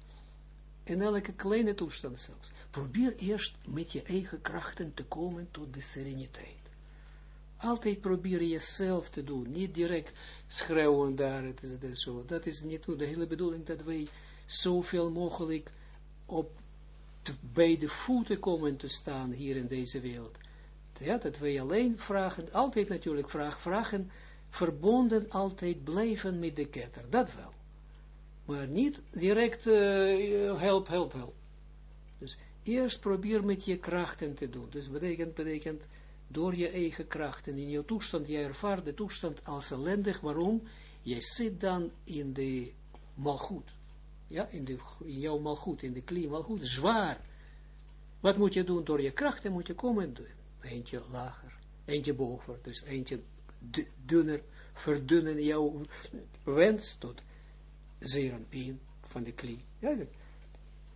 in elke kleine toestand zelfs, probeer eerst met je eigen krachten te komen tot de sereniteit. Altijd probeer jezelf te doen, niet direct schreeuwen daar, het is, zo. Dat is niet de hele bedoeling dat wij zoveel mogelijk op de, bij de voeten komen te staan hier in deze wereld. Ja, dat wij alleen vragen, altijd natuurlijk vragen, vragen verbonden altijd blijven met de ketter, dat wel. Maar niet direct uh, help, help, help. Dus eerst probeer met je krachten te doen. Dus betekent, betekent door je eigen krachten, in je toestand, je ervaart de toestand als ellendig, waarom? Jij zit dan in de malgoed. Ja, in, de, in jouw malgoed, in de klie malgoed, zwaar. Wat moet je doen? Door je krachten moet je komen doen. Eentje lager, eentje boven, dus eentje dunner, verdunnen jouw wens tot zeerenpien van de klie. Ja,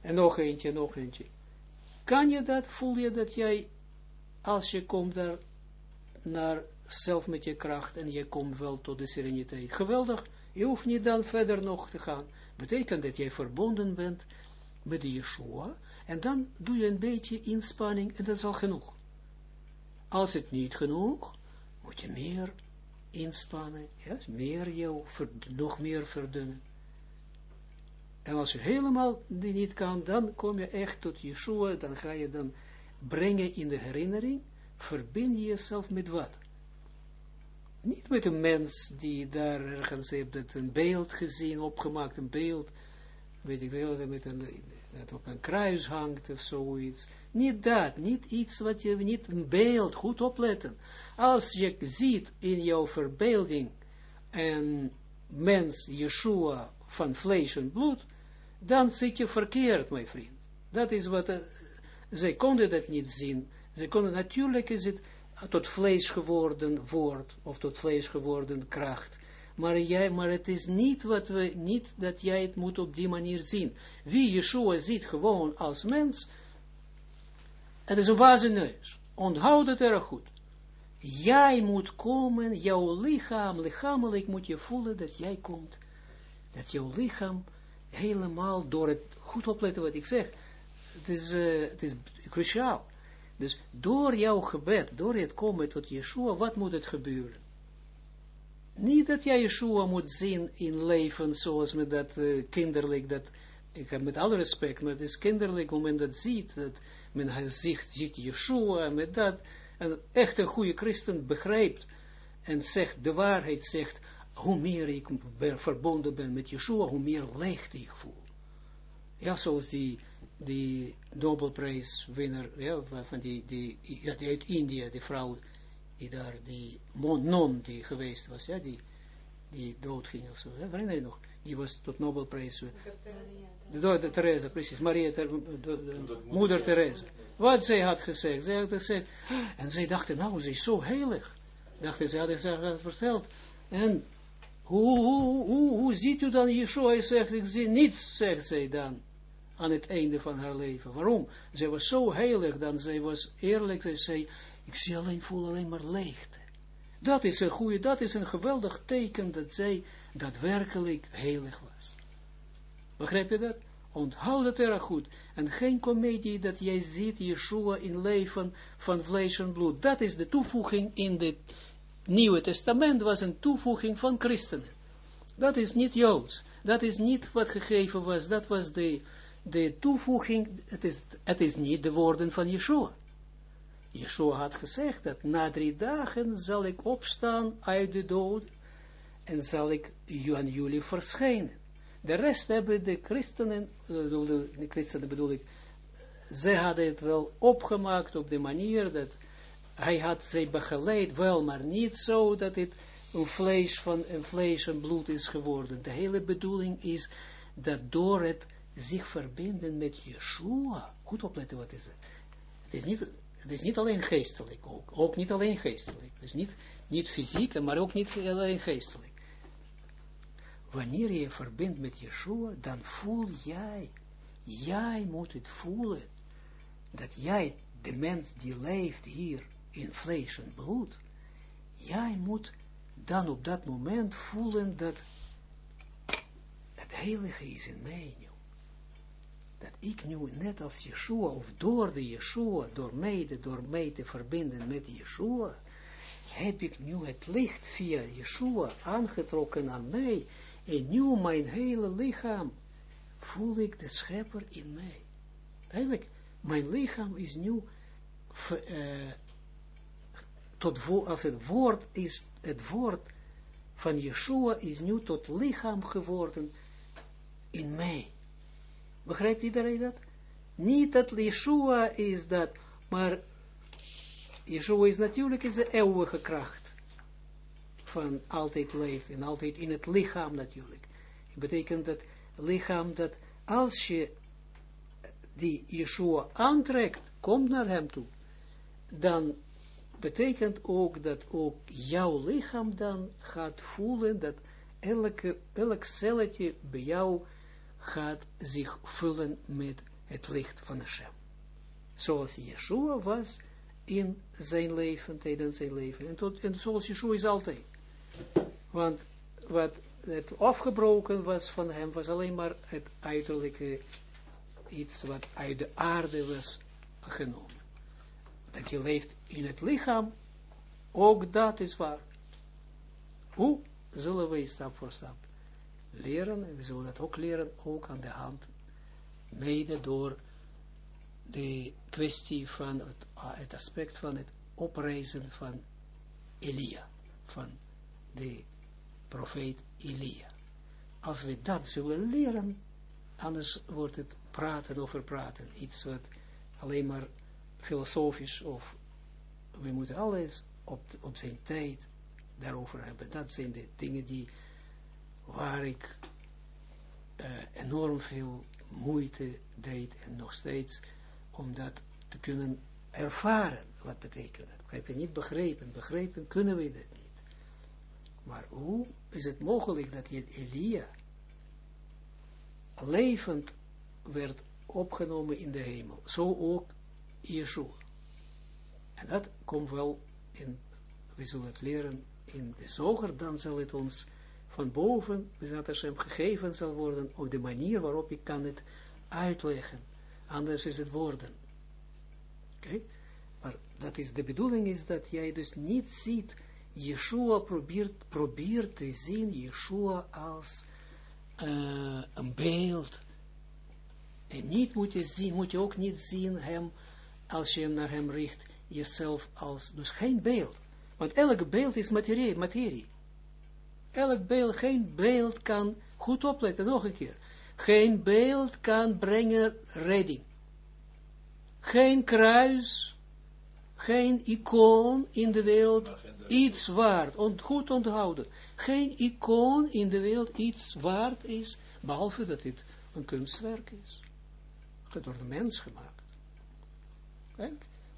en nog eentje, nog eentje. Kan je dat, voel je dat jij, als je komt daar naar zelf met je kracht en je komt wel tot de sereniteit. Geweldig, je hoeft niet dan verder nog te gaan. Betekent dat jij verbonden bent met de Yeshua en dan doe je een beetje inspanning en dat is al genoeg. Als het niet genoeg, moet je meer inspannen, meer jou, nog meer verdunnen. En als je helemaal niet kan, dan kom je echt tot Yeshua, dan ga je dan brengen in de herinnering, verbind je jezelf met wat? Niet met een mens die daar ergens heeft een beeld gezien, opgemaakt, een beeld, weet ik wel, met een, dat op een kruis hangt of zoiets. Niet dat, niet iets wat je, niet een beeld, goed opletten. Als je ziet in jouw verbeelding een mens, Yeshua, van vlees en bloed, dan zit je verkeerd, mijn vriend. Dat is wat, uh, zij konden dat niet zien. Ze konden, natuurlijk is het tot vlees geworden woord, of tot vlees geworden kracht. Maar, jij, maar het is niet, wat we, niet dat jij het moet op die manier zien. Wie Yeshua ziet gewoon als mens, het is een wazen neus. Onthoud het erg goed. Jij moet komen, jouw lichaam, lichamelijk moet je voelen dat jij komt. Dat jouw lichaam helemaal door het, goed opletten wat ik zeg, het is, uh, het is cruciaal. Dus door jouw gebed, door het komen tot Yeshua, wat moet het gebeuren? Niet dat jij Yeshua moet zien in leven zoals met dat uh, kinderlijk, dat, ik heb met alle respect, maar het is kinderlijk hoe men dat ziet, dat men ziet, ziet Yeshua, met dat, een echte goede christen begrijpt en zegt, de waarheid zegt, hoe meer ik verbonden ben met Yeshua, hoe meer licht ik voel. Ja, zoals die, die Nobelprijswinnaar, ja, van die, die uit India, die vrouw, die daar, die non die geweest was, ja, die, die doodging of zo, ja, herinner je nog? Die was tot Nobelprijs. De, de, Teresa, precies, Maria, ter, de, de, moeder Teresa. Wat zij had gezegd, zij had gezegd, en zij dachten, nou, ze is zo heilig. Dachten, ze hadden ze verteld. En hoe, hoe, hoe, hoe ziet u dan Yeshua? Hij zegt, ik zie niets, zegt zij dan, aan het einde van haar leven. Waarom? Zij was zo heilig, dan zij was eerlijk, zij zei, ik zie alleen, voel alleen maar leegte. Dat is een goede, dat is een geweldig teken dat zij daadwerkelijk heilig was. Begrijp je dat? Onthoud het erg goed. En geen komedie dat jij ziet Yeshua in leven van vlees en bloed. Dat is de toevoeging in het Nieuwe Testament, was een toevoeging van christenen. Dat is niet Joods. Dat is niet wat gegeven was. Dat was de, de toevoeging. Het is, het is niet de woorden van Yeshua. Yeshua had gezegd dat na drie dagen zal ik opstaan uit de dood en zal ik aan jullie verschijnen. De rest hebben de christenen, eh, de christenen bedoel ik, ze hadden het wel opgemaakt op de manier dat hij had ze begeleid, wel, maar niet zo dat het een vlees van een vlees en bloed is geworden. De hele bedoeling is dat door het zich verbinden met Yeshua, goed opletten wat is het. Het is niet, het is niet alleen geestelijk, ook, niet alleen geestelijk. Dus niet, niet fysiek, maar ook niet alleen geestelijk. Wanneer je verbindt met Yeshua, dan voel jij, jij moet het voelen, dat jij, de mens die leeft hier in vlees en bloed, jij moet dan op dat moment voelen dat het heilige is in mij. Dat ik nu net als Yeshua, of door de Yeshua, door mij, door mij te verbinden met Yeshua, heb ik nu het licht via Yeshua aangetrokken aan mij, en nu mijn hele lichaam voel ik de schepper in mij. Eigenlijk, mijn lichaam is nu uh, tot als het woord is, het woord van Yeshua is nu tot lichaam geworden in mij. Begrijpt iedereen dat? Niet dat Yeshua is dat, maar Yeshua is natuurlijk is de eeuwige kracht van altijd leeft en altijd in het lichaam natuurlijk. Dat betekent dat lichaam dat als je die Yeshua aantrekt, komt naar hem toe, dan betekent ook dat ook jouw lichaam dan gaat voelen dat elke, elk celletje bij jou gaat zich vullen met het licht van Hashem. Zoals Yeshua was in zijn leven, tijdens zijn leven. En, tot, en zoals Yeshua is altijd. Want wat het afgebroken was van hem, was alleen maar het uiterlijke iets wat uit de aarde was genomen dat je leeft in het lichaam, ook dat is waar. Hoe zullen we stap voor stap leren, en we zullen dat ook leren, ook aan de hand, mede door de kwestie van het, het aspect van het opreizen van Elia, van de profeet Elia. Als we dat zullen leren, anders wordt het praten over praten, iets wat alleen maar filosofisch of we moeten alles op, op zijn tijd daarover hebben. Dat zijn de dingen die waar ik uh, enorm veel moeite deed en nog steeds om dat te kunnen ervaren. Wat betekent dat? Heb je niet begrepen? Begrepen kunnen we dat niet. Maar hoe is het mogelijk dat Elia levend werd opgenomen in de hemel? Zo ook Yeshua. En dat komt wel in, we zullen het leren in de zoger, dan zal het ons van boven, dat hem gegeven zal worden, op de manier waarop ik kan het uitleggen. Anders is het woorden. Oké? Maar dat is, de bedoeling is dat jij dus niet ziet, Yeshua probeert, te zien, Yeshua als uh, een beeld. En niet moet je zien, moet je ook niet zien hem als je hem naar hem richt, jezelf als, dus geen beeld. Want elk beeld is materie, materie. Elk beeld, geen beeld kan, goed opletten, nog een keer. Geen beeld kan brengen redding. Geen kruis, geen icoon in de wereld, iets waard, goed onthouden. Geen icoon in de wereld iets waard is, behalve dat het een kunstwerk is. Door de mens gemaakt.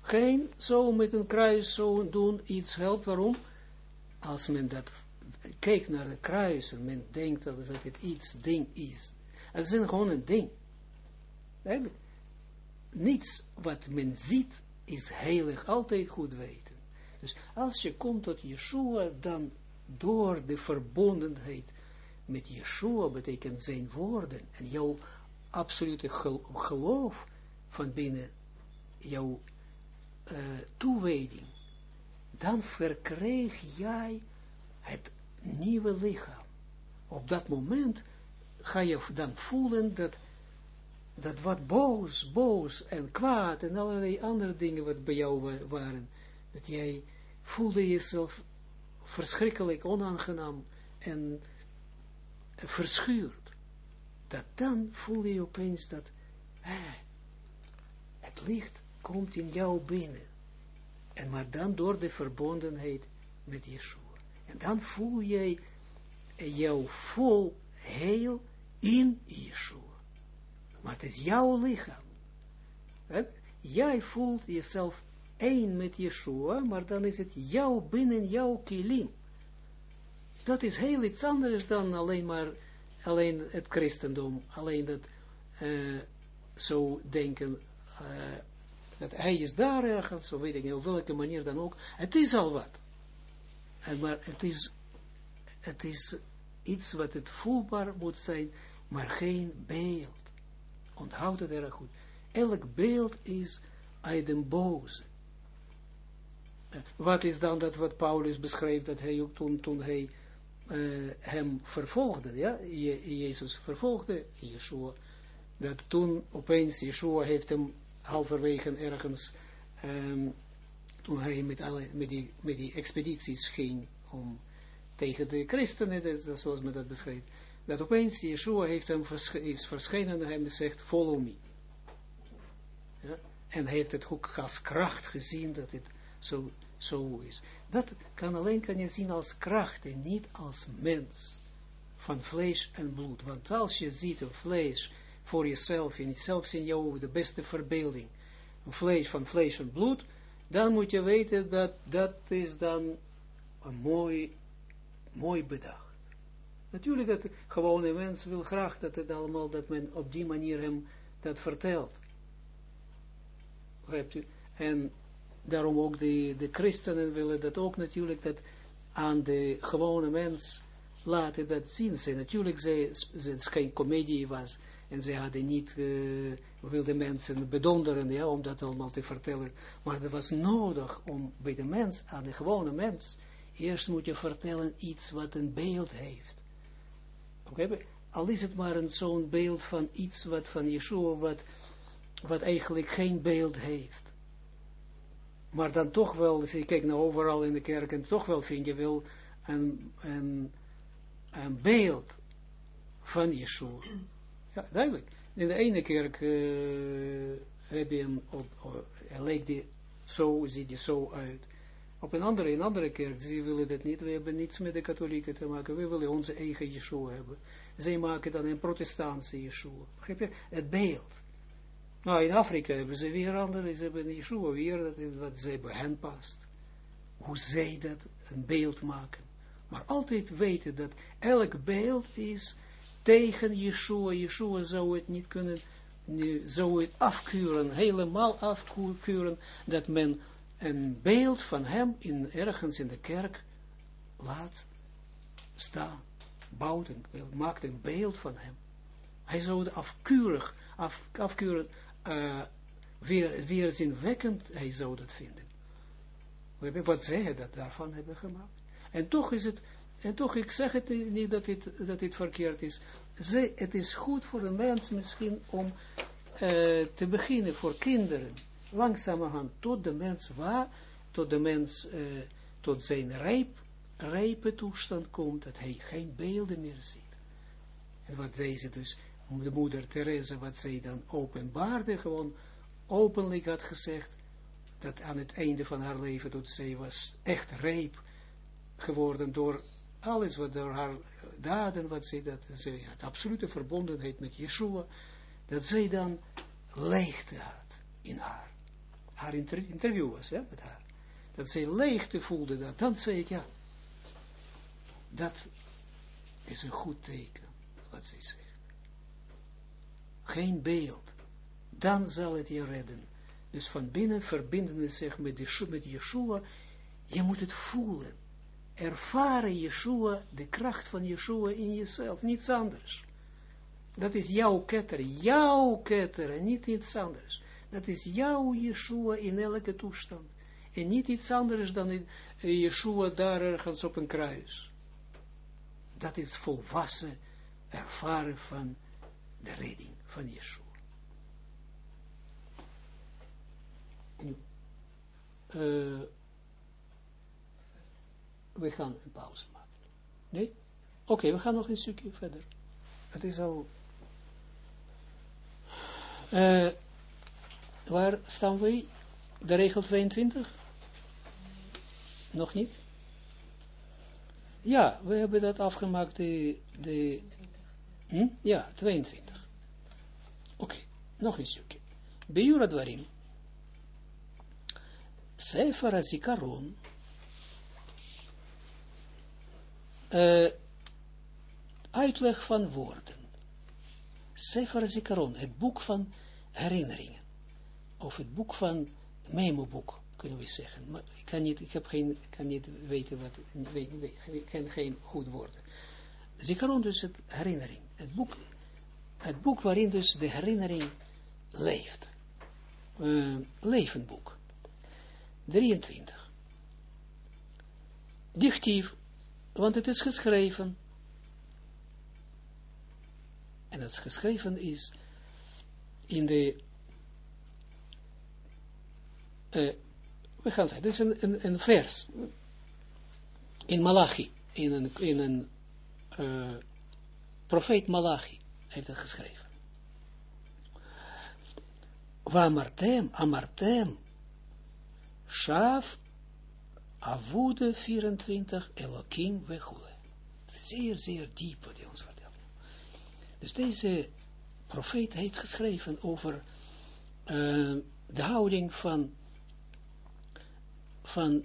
Geen zo met een kruis zo doen iets helpt. Waarom? Als men dat kijkt naar de kruis en men denkt dat het iets ding is. Het is gewoon een ding. Niets wat men ziet is heilig, altijd goed weten. Dus als je komt tot Yeshua, dan door de verbondenheid met Yeshua betekent zijn woorden en jouw absolute geloof van binnen, jouw uh, toewijding, dan verkreeg jij het nieuwe lichaam. Op dat moment ga je dan voelen dat, dat wat boos, boos en kwaad en allerlei andere dingen wat bij jou waren, dat jij voelde jezelf verschrikkelijk onaangenaam en verschuurd. Dat dan voel je opeens dat eh, het licht komt in jou binnen. En maar dan door de verbondenheid met Yeshua. En dan voel jij jou vol heel in Yeshua. Maar het is jouw lichaam. Jij voelt jezelf één met Yeshua, maar dan is het jou binnen jouw kilim. Dat is heel iets anders dan alleen maar alleen het christendom, alleen dat uh, zo denken, uh, dat hij is daar ergens, zo weet ik niet, op welke manier dan ook. Het is al wat. Maar het is, het is iets wat het voelbaar moet zijn, maar geen beeld. Onthoud het erg goed. Elk beeld is uit de boze. Wat is dan dat wat Paulus beschreef, dat hij ook toen, toen hij hem vervolgde, ja, Je, Jezus vervolgde Yeshua, dat toen opeens Yeshua heeft hem halverwege ergens, um, toen hij met, alle, met, die, met die expedities ging om tegen de christenen, dat, zoals men dat beschreef, dat opeens Yeshua heeft hem is verschenen en hij zegt, follow me. Ja? En hij heeft het ook als kracht gezien dat het zo, zo is. Dat kan alleen kan je zien als kracht en niet als mens van vlees en bloed. Want als je ziet een vlees voor jezelf, in zelfs in jou de beste verbeelding, een vlees van vlees en bloed, dan moet je weten dat dat is dan een mooi, mooi bedacht. Natuurlijk dat gewone mens wil graag dat het allemaal, dat men op die manier hem dat vertelt. Begrijpt u? En daarom ook de, de christenen willen dat ook natuurlijk dat aan de gewone mens laten dat zien. Ze, natuurlijk, ze, het geen comedie was en ze hadden niet, wilde mensen bedonderen, ja, om dat allemaal te vertellen. Maar het was nodig om bij de mens, aan de gewone mens, eerst moet je vertellen iets wat een beeld heeft. Okay? Al is het maar zo'n beeld van iets wat van Yeshua, wat, wat eigenlijk geen beeld heeft maar dan toch wel, als je kijkt naar overal in de kerk, en toch wel vind je wel een, een, een beeld van Yeshua. Ja, duidelijk. In de ene kerk uh, heb je op, hij lijkt die zo, ziet hij zo uit. Op een andere, in andere kerk, ze willen dat niet, we hebben niets met de katholieken te maken, we willen onze eigen Yeshua hebben. Zij maken dan een protestantse Yeshua. Begrijp je? Het beeld. Nou, in Afrika hebben ze weer andere, ze hebben Yeshua weer dat is wat zij bij hen past. Hoe zij dat een beeld maken. Maar altijd weten dat elk beeld is tegen Yeshua. Yeshua zou het niet kunnen, zou het afkeuren, helemaal afkeuren, dat men een beeld van hem in, ergens in de kerk laat staan. Bouwt een, maakt een beeld van hem. Hij zou het afkeurig, af, afkeuren uh, weer, weerzinwekkend hij zou dat vinden. Wat zij dat daarvan hebben gemaakt. En toch is het, en toch, ik zeg het niet dat dit, dat dit verkeerd is. Zij, het is goed voor een mens misschien om uh, te beginnen voor kinderen. Langzamerhand tot de mens waar, tot de mens, uh, tot zijn rijp, rijpe toestand komt, dat hij geen beelden meer ziet. En wat deze dus de moeder Therese, wat zij dan openbaarde, gewoon openlijk had gezegd, dat aan het einde van haar leven, dat zij was echt rijp geworden door alles wat door haar daden, wat zij, dat zij had absolute verbondenheid met Yeshua, dat zij dan leegte had in haar. Haar interview was, ja, met haar. Dat zij leegte voelde, dat, dan zei ik, ja, dat is een goed teken, wat zij zegt geen beeld, dan zal het je redden. Dus van binnen verbinden zich met, de, met Yeshua, Je moet het voelen. Ervaren Yeshua, de kracht van Yeshua in jezelf, niets anders. Dat is jouw ketter, jouw ketter en niet iets anders. Dat is jouw Yeshua in elke toestand. En niet iets anders dan in Yeshua daar ergens op een kruis. Dat is volwassen ervaren van de redding van Yeshua. Uh, we gaan een pauze maken. Nee? Oké, we gaan nog een stukje verder. Het is al... Uh, waar staan we? De regel 22? Nog niet? Ja, we hebben dat afgemaakt, de... de hm? Ja, 22. Oké, nog een stukje. Bejura dwarim. Sefer Azikaron. Uh, uitleg van woorden. Sefer Zikaron, het boek van herinneringen. Of het boek van memo-boek, kunnen we zeggen. Maar ik kan niet, ik heb geen, kan niet weten wat, weet, ik ken geen goed woorden. Zikaron dus het herinnering. Het boek, het boek waarin dus de herinnering leeft. Uh, levenboek. 23. Dichtief, want het is geschreven. En het geschreven is in de uh, we gaan het is een, een, vers in Malachi, in een, in een uh, profeet Malachi heeft het geschreven. Wamartem, amartem, shaf, avude 24, Elohim wechule. Zeer, zeer diep wat hij ons vertelt. Dus deze profeet heeft geschreven over uh, de houding van van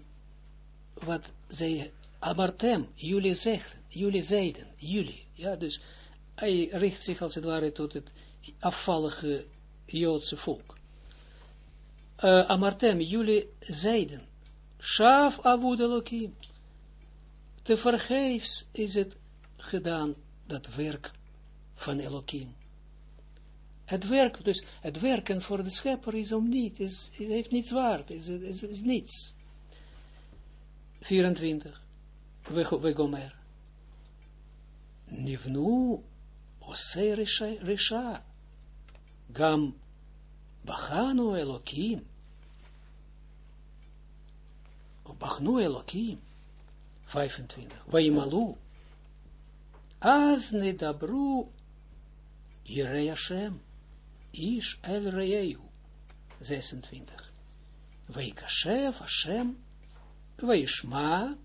wat zij Amartem, jullie zegt, jullie zeiden, jullie, ja, dus hij richt zich als het ware tot het afvallige Joodse volk. Uh, Amartem, jullie zeiden, Shaf avud Elohim, te vergeefs is het gedaan, dat werk van Elohim. Het werk, dus het werken voor de schepper is om niet, is, heeft niets waard, is, is, is niets. 24. We gomer. Nivnu ose risha. Gam bachanu elokim. Bachnu elokim. 25. Vaimalu. Az nedabru Irei Hashem. Ish el reyehu. 26. Vaikashev Hashem Weishma,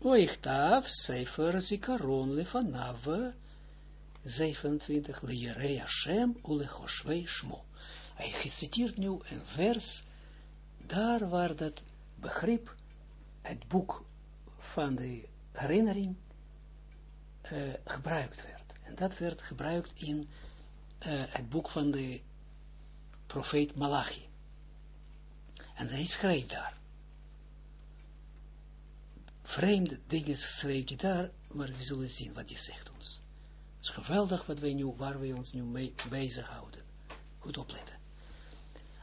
Weichtav, Sefer Zikaron Lefanav, 27, Lierei Hashem, Ulechoshvei Shmo. Hij citeert nu een vers, daar waar dat begrip, het boek van de herinnering, uh, gebruikt werd. En dat werd gebruikt in uh, het boek van de profeet Malachi. En hij schrijft daar vreemde dingen schreef je daar, maar we zullen zien wat je zegt ons. Het is geweldig wat wij nu, waar we ons nu mee bezighouden. Goed opletten.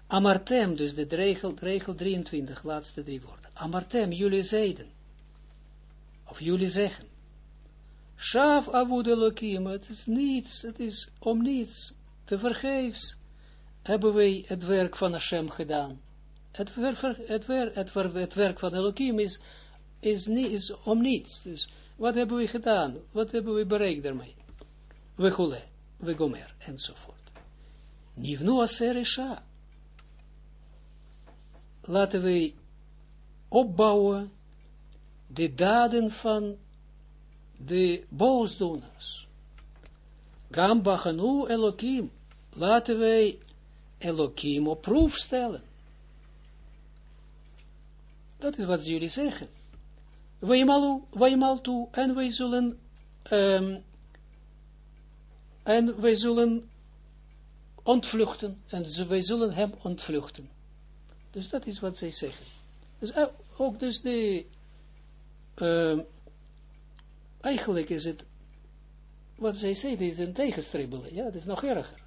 Amartem, dus de regel, regel 23, laatste drie woorden. Amartem, jullie zeiden, of jullie zeggen, Shaf avud Elohim, het is niets, het is om niets, te vergeefs, hebben wij het werk van Hashem gedaan. Het, werk, het, werk, van Elohim is is, om niets. Dus wat hebben we gedaan? Wat hebben we bereikt daarmee? We gomer, enzovoort. Nivnu aseresha. Laten we opbouwen de daden van de boosdoeners. Gamba ganu Elohim. Laten wij Elohim op proef stellen. Dat is wat jullie zeggen. Wij toe en wij zullen um, en wij zullen ontvluchten en wij zullen hem ontvluchten. Dus dat is wat zij zeggen. Dus uh, ook dus de, uh, eigenlijk is het, wat zij dit is een tegenstribbelen, ja, het is nog erger.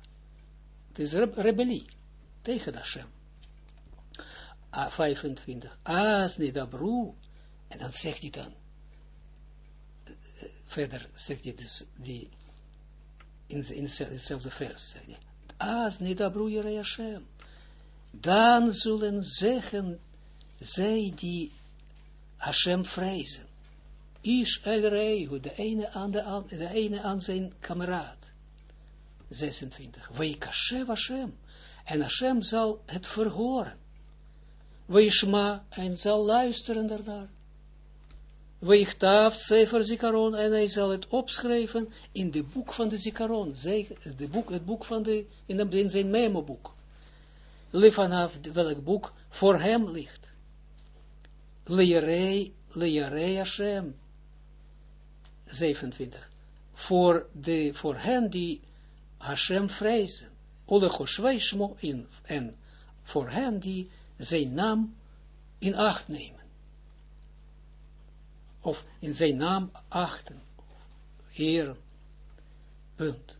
Het is re rebellie, tegen Hashem. Ah, 25. As nidabru, en dan zegt hij dan, verder zegt hij dus, die, in, in hetzelfde vers, As nidabru Yere Hashem, dan zullen zeggen zij die Hashem vrezen. Ish el Reihu, de ene aan, de, de ene aan zijn kameraad. 26. Weikashev Hashem. En Hashem zal het verhoren. Weishma, en zal luisteren daarnaar. Weichtaaf Sefer Zikaron, en hij zal het opschrijven in de boek van de Zikaron, de boek, het boek van de, in, de, in zijn. Lefanaf, welk boek voor hem ligt. Leerei, Leerei Hashem, 27. Voor, de, voor hen die Hashem vrezen. Ole Choshweishmo in, en voor hen die zijn naam in acht nemen. Of in zijn naam achten. Heren. Punt.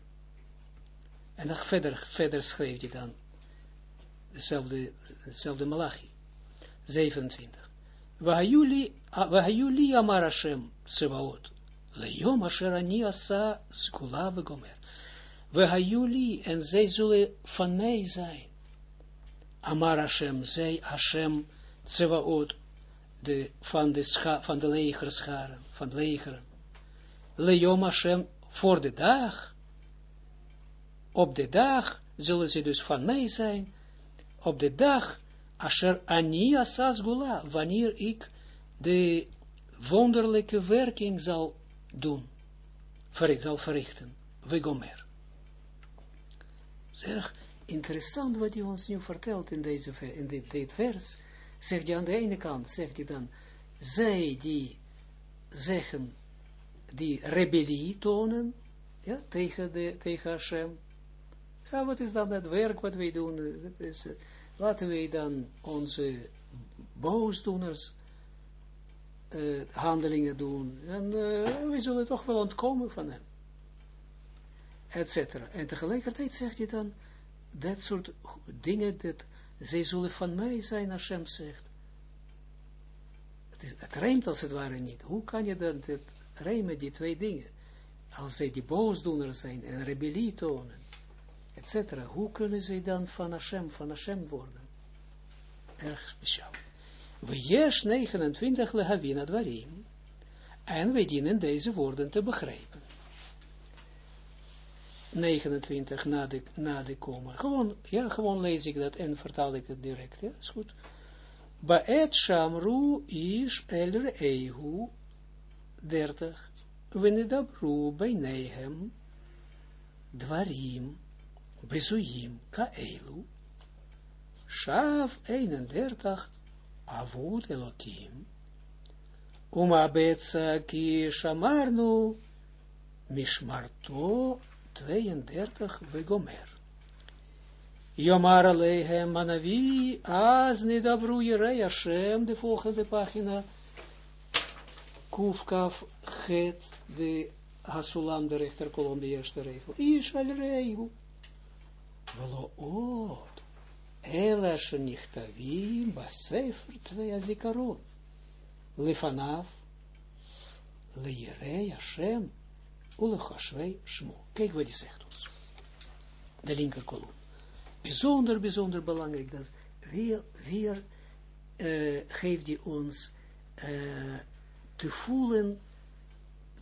En dan verder, verder schreef hij dan dezelfde, dezelfde Malachi. 27. Wahayuli amar Hashem Sebaot. Leyom asher ani asa skula vegomer. Wahayuli en zij zullen van mij zijn. Amar Hashem, zij Hashem Tsevaot, de, van, de scha, van de legerscharen, van de legeren. Leom voor de dag, op de dag zullen ze dus van mij zijn, op de dag, Asher Ani Asas Gula, wanneer ik de wonderlijke werking zal doen, ver, zal verrichten, Wegomer. Zeg, interessant wat hij ons nu vertelt in, deze, in dit, dit vers, zegt hij aan de ene kant, zegt hij dan, zij die zeggen, die rebellie tonen, ja, tegen, de, tegen Hashem, ja, wat is dan het werk wat wij doen, is, laten wij dan onze boosdoeners uh, handelingen doen, en uh, we zullen toch wel ontkomen van hem, etc. En tegelijkertijd zegt hij dan, dat soort dingen, dat zij zullen van mij zijn, Hashem zegt. Het, is, het rijmt als het ware niet. Hoe kan je dan het rijmen, die twee dingen? Als zij die boosdoeners zijn en rebellie tonen, etc. Hoe kunnen zij dan van Hashem, van Hashem worden? Erg speciaal. We jes 29 lehavin advarim. En we dienen deze woorden te begrijpen. 29 na de, komma. Gewoon, ja, gewoon lees ik dat en vertaal ik het direct, ja, is goed. Baet shamru ish el reihu 30. Venedabru beinehem dvarim bezuyim kaelu. Shav 31 avud elokim. Uma betsa ki shamarnu mishmarto 32, Vegomer. Yomar Alehem Manavi, Az Nidabru Yerei Hashem, de volgende pagina, Kufkaf Het, de Hasulam, de rechterkolom, de eerste regel. Ishal Reihu. Velo Od. Ela Shenichtavim, Basefer, twee Azikaron. Lefanav, Leirei Hashem, Ulechashwei Shmo. Kijk wat hij zegt ons. De linker kolom. Bijzonder, bijzonder belangrijk. Dat weer, weer uh, geeft hij ons uh, te voelen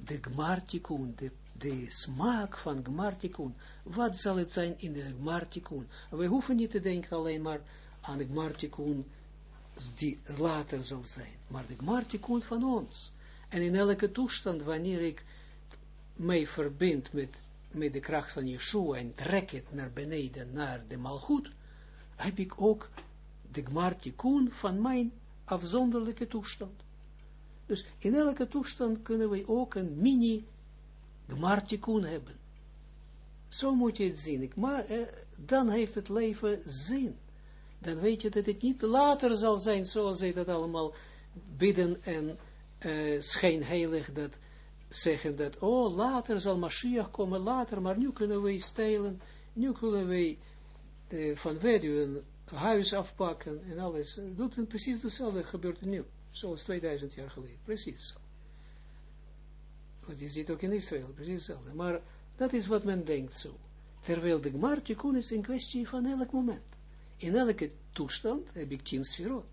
de gmartikun, de, de smaak van gmartikun. Wat zal het zijn in de gmartikun? We hoeven niet te denken alleen maar aan de gmartikun die later zal zijn, maar de gmartikun van ons. En in elke toestand, wanneer ik mij verbindt met, met de kracht van Yeshua en trek het naar beneden, naar de malgoed, heb ik ook de gmartikun van mijn afzonderlijke toestand. Dus in elke toestand kunnen we ook een mini gmartikun hebben. Zo moet je het zien. Maar eh, dan heeft het leven zin. dan weet je dat het niet later zal zijn, zoals zij dat allemaal bidden en uh, schijnheilig dat zeggen dat, oh, later zal Mashiach komen, later, maar nu kunnen wij stelen, nu kunnen wij de, van weduwen huis afpakken en alles. Doet precies hetzelfde gebeurt nu, zoals 2000 jaar geleden, precies zo. Want je ook in Israël, precies hetzelfde. Maar dat is wat men denkt zo. Terwijl de Gmartikun is een kwestie van elk moment. In elke toestand heb ik tien sferot.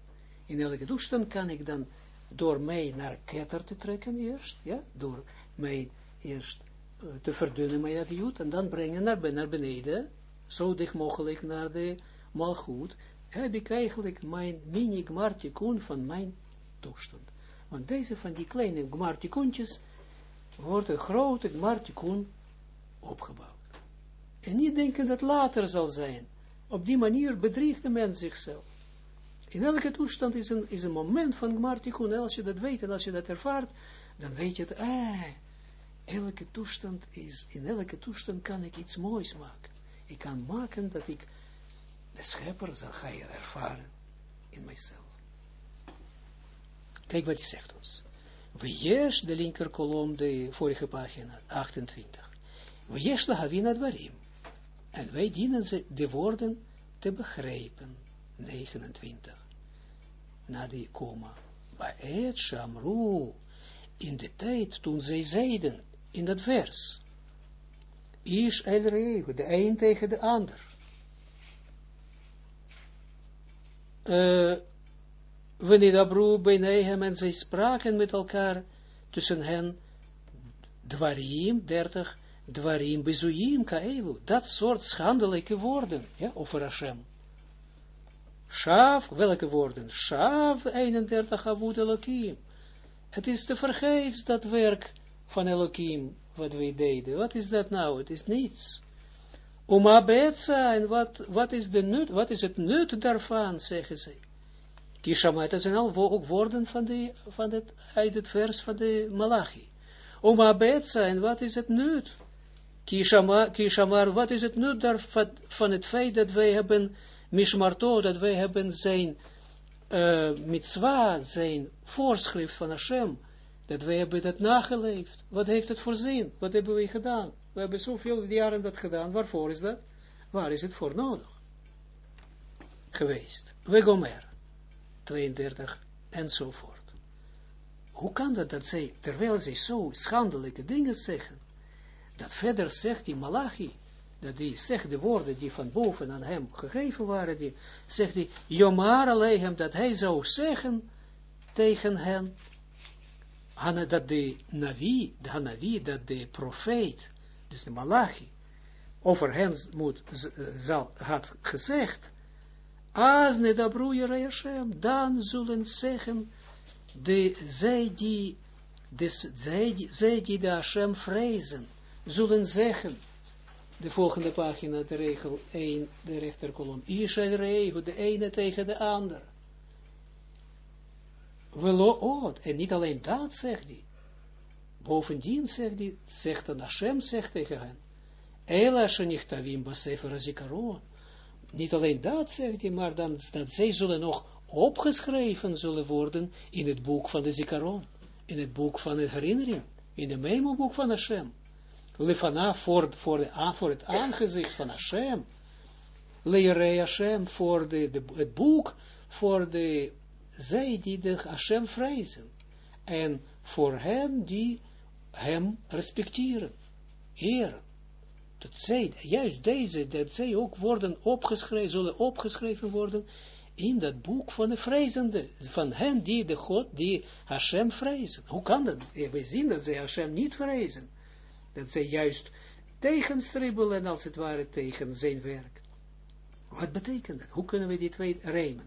In elke toestand kan ik dan door mij naar ketter te trekken eerst, ja, door mij eerst uh, te verdunnen mijn aviut, en dan brengen naar, naar beneden, zo dicht mogelijk naar de malgoed, heb ik eigenlijk mijn mini gmartikun van mijn toestand. Want deze van die kleine gmartikuntjes wordt een grote gmartikun opgebouwd. En niet denken dat later zal zijn. Op die manier bedriegt de mens zichzelf. In elke toestand is een, is een moment van Gmartikun. En als je dat weet en als je dat ervaart, dan weet je het, ah, elke toestand is, in elke toestand kan ik iets moois maken. Ik kan maken dat ik de schepper zal gaan ervaren in mijzelf. Kijk wat hij zegt ons. Wees, de linker kolom, de vorige pagina, 28. Wees la havina dwarim. En wij dienen de woorden te begrijpen. 29 na die koma. Baet Shamru, in de tijd toen zij zeiden, in dat vers, Ish el de een tegen de ander. Uh, wanneer Abru hem en zij spraken met elkaar, tussen hen, dwarim, 30, dwarim, bezuim, kaelu, dat soort schandelijke woorden, ja, over Hashem. Shav, welke woorden? Shav, 31, Avud Elohim. Het is te vergeefs, dat werk van Elohim, wat wij deden. Wat is dat nou? Het is niets. Om Abetsa, en wat, wat, is de nut, wat is het nut daarvan, zeggen ze. Kishamat, dat zijn al woorden van, de, van uit het vers van de Malachi. Om Abetsa, en wat is het nut? Kishamar, wat is het nut daarvan, van het feit dat wij hebben mishmarto, dat wij hebben zijn uh, mitzwa, zijn voorschrift van Hashem, dat wij hebben dat nageleefd. Wat heeft het voor zin? Wat hebben wij gedaan? We hebben zoveel jaren dat gedaan. Waarvoor is dat? Waar is het voor nodig? Geweest. We gomer. 32 enzovoort. Hoe kan dat dat zij, terwijl zij zo schandelijke dingen zeggen, dat verder zegt die Malachi, dat die zegt de woorden die van boven aan hem gegeven waren, die zegt hij, Jomar hem dat hij zou zeggen tegen hen, dat de Navi, de Hanavi, dat de profeet, dus de Malachi, over hen moet, zal, had gezegd, als ne dabru Hashem, dan zullen zeggen, de, zij die, de, zij, zij die de Hashem vrezen, zullen zeggen, de volgende pagina, de regel 1, de rechterkolom. Israël regel, de ene tegen de ander. Velo oot, en niet alleen dat zegt hij. Bovendien zegt hij, zegt dan Hashem, zegt tegen hen. Ela shenichtavim basefer zikaron. Niet alleen dat zegt hij, maar dan, dat zij zullen nog opgeschreven zullen worden in het boek van de zikaron. In het boek van de herinnering. In het memoboek van Hashem lefana voor, voor, de, voor het aangezicht van Hashem, leere Hashem voor de, de, het boek, voor de, zij die de Hashem vrezen, en voor hen die hem respecteren, eren. Dat zij, juist deze, dat zij ook worden opgeschreven, zullen opgeschreven worden in dat boek van de vrezende, van hen die de God, die Hashem vrezen. Hoe kan dat? We zien dat zij Hashem niet vrezen dat zij juist tegenstribbelen als het ware tegen zijn werk. Wat betekent dat? Hoe kunnen we die twee rijmen?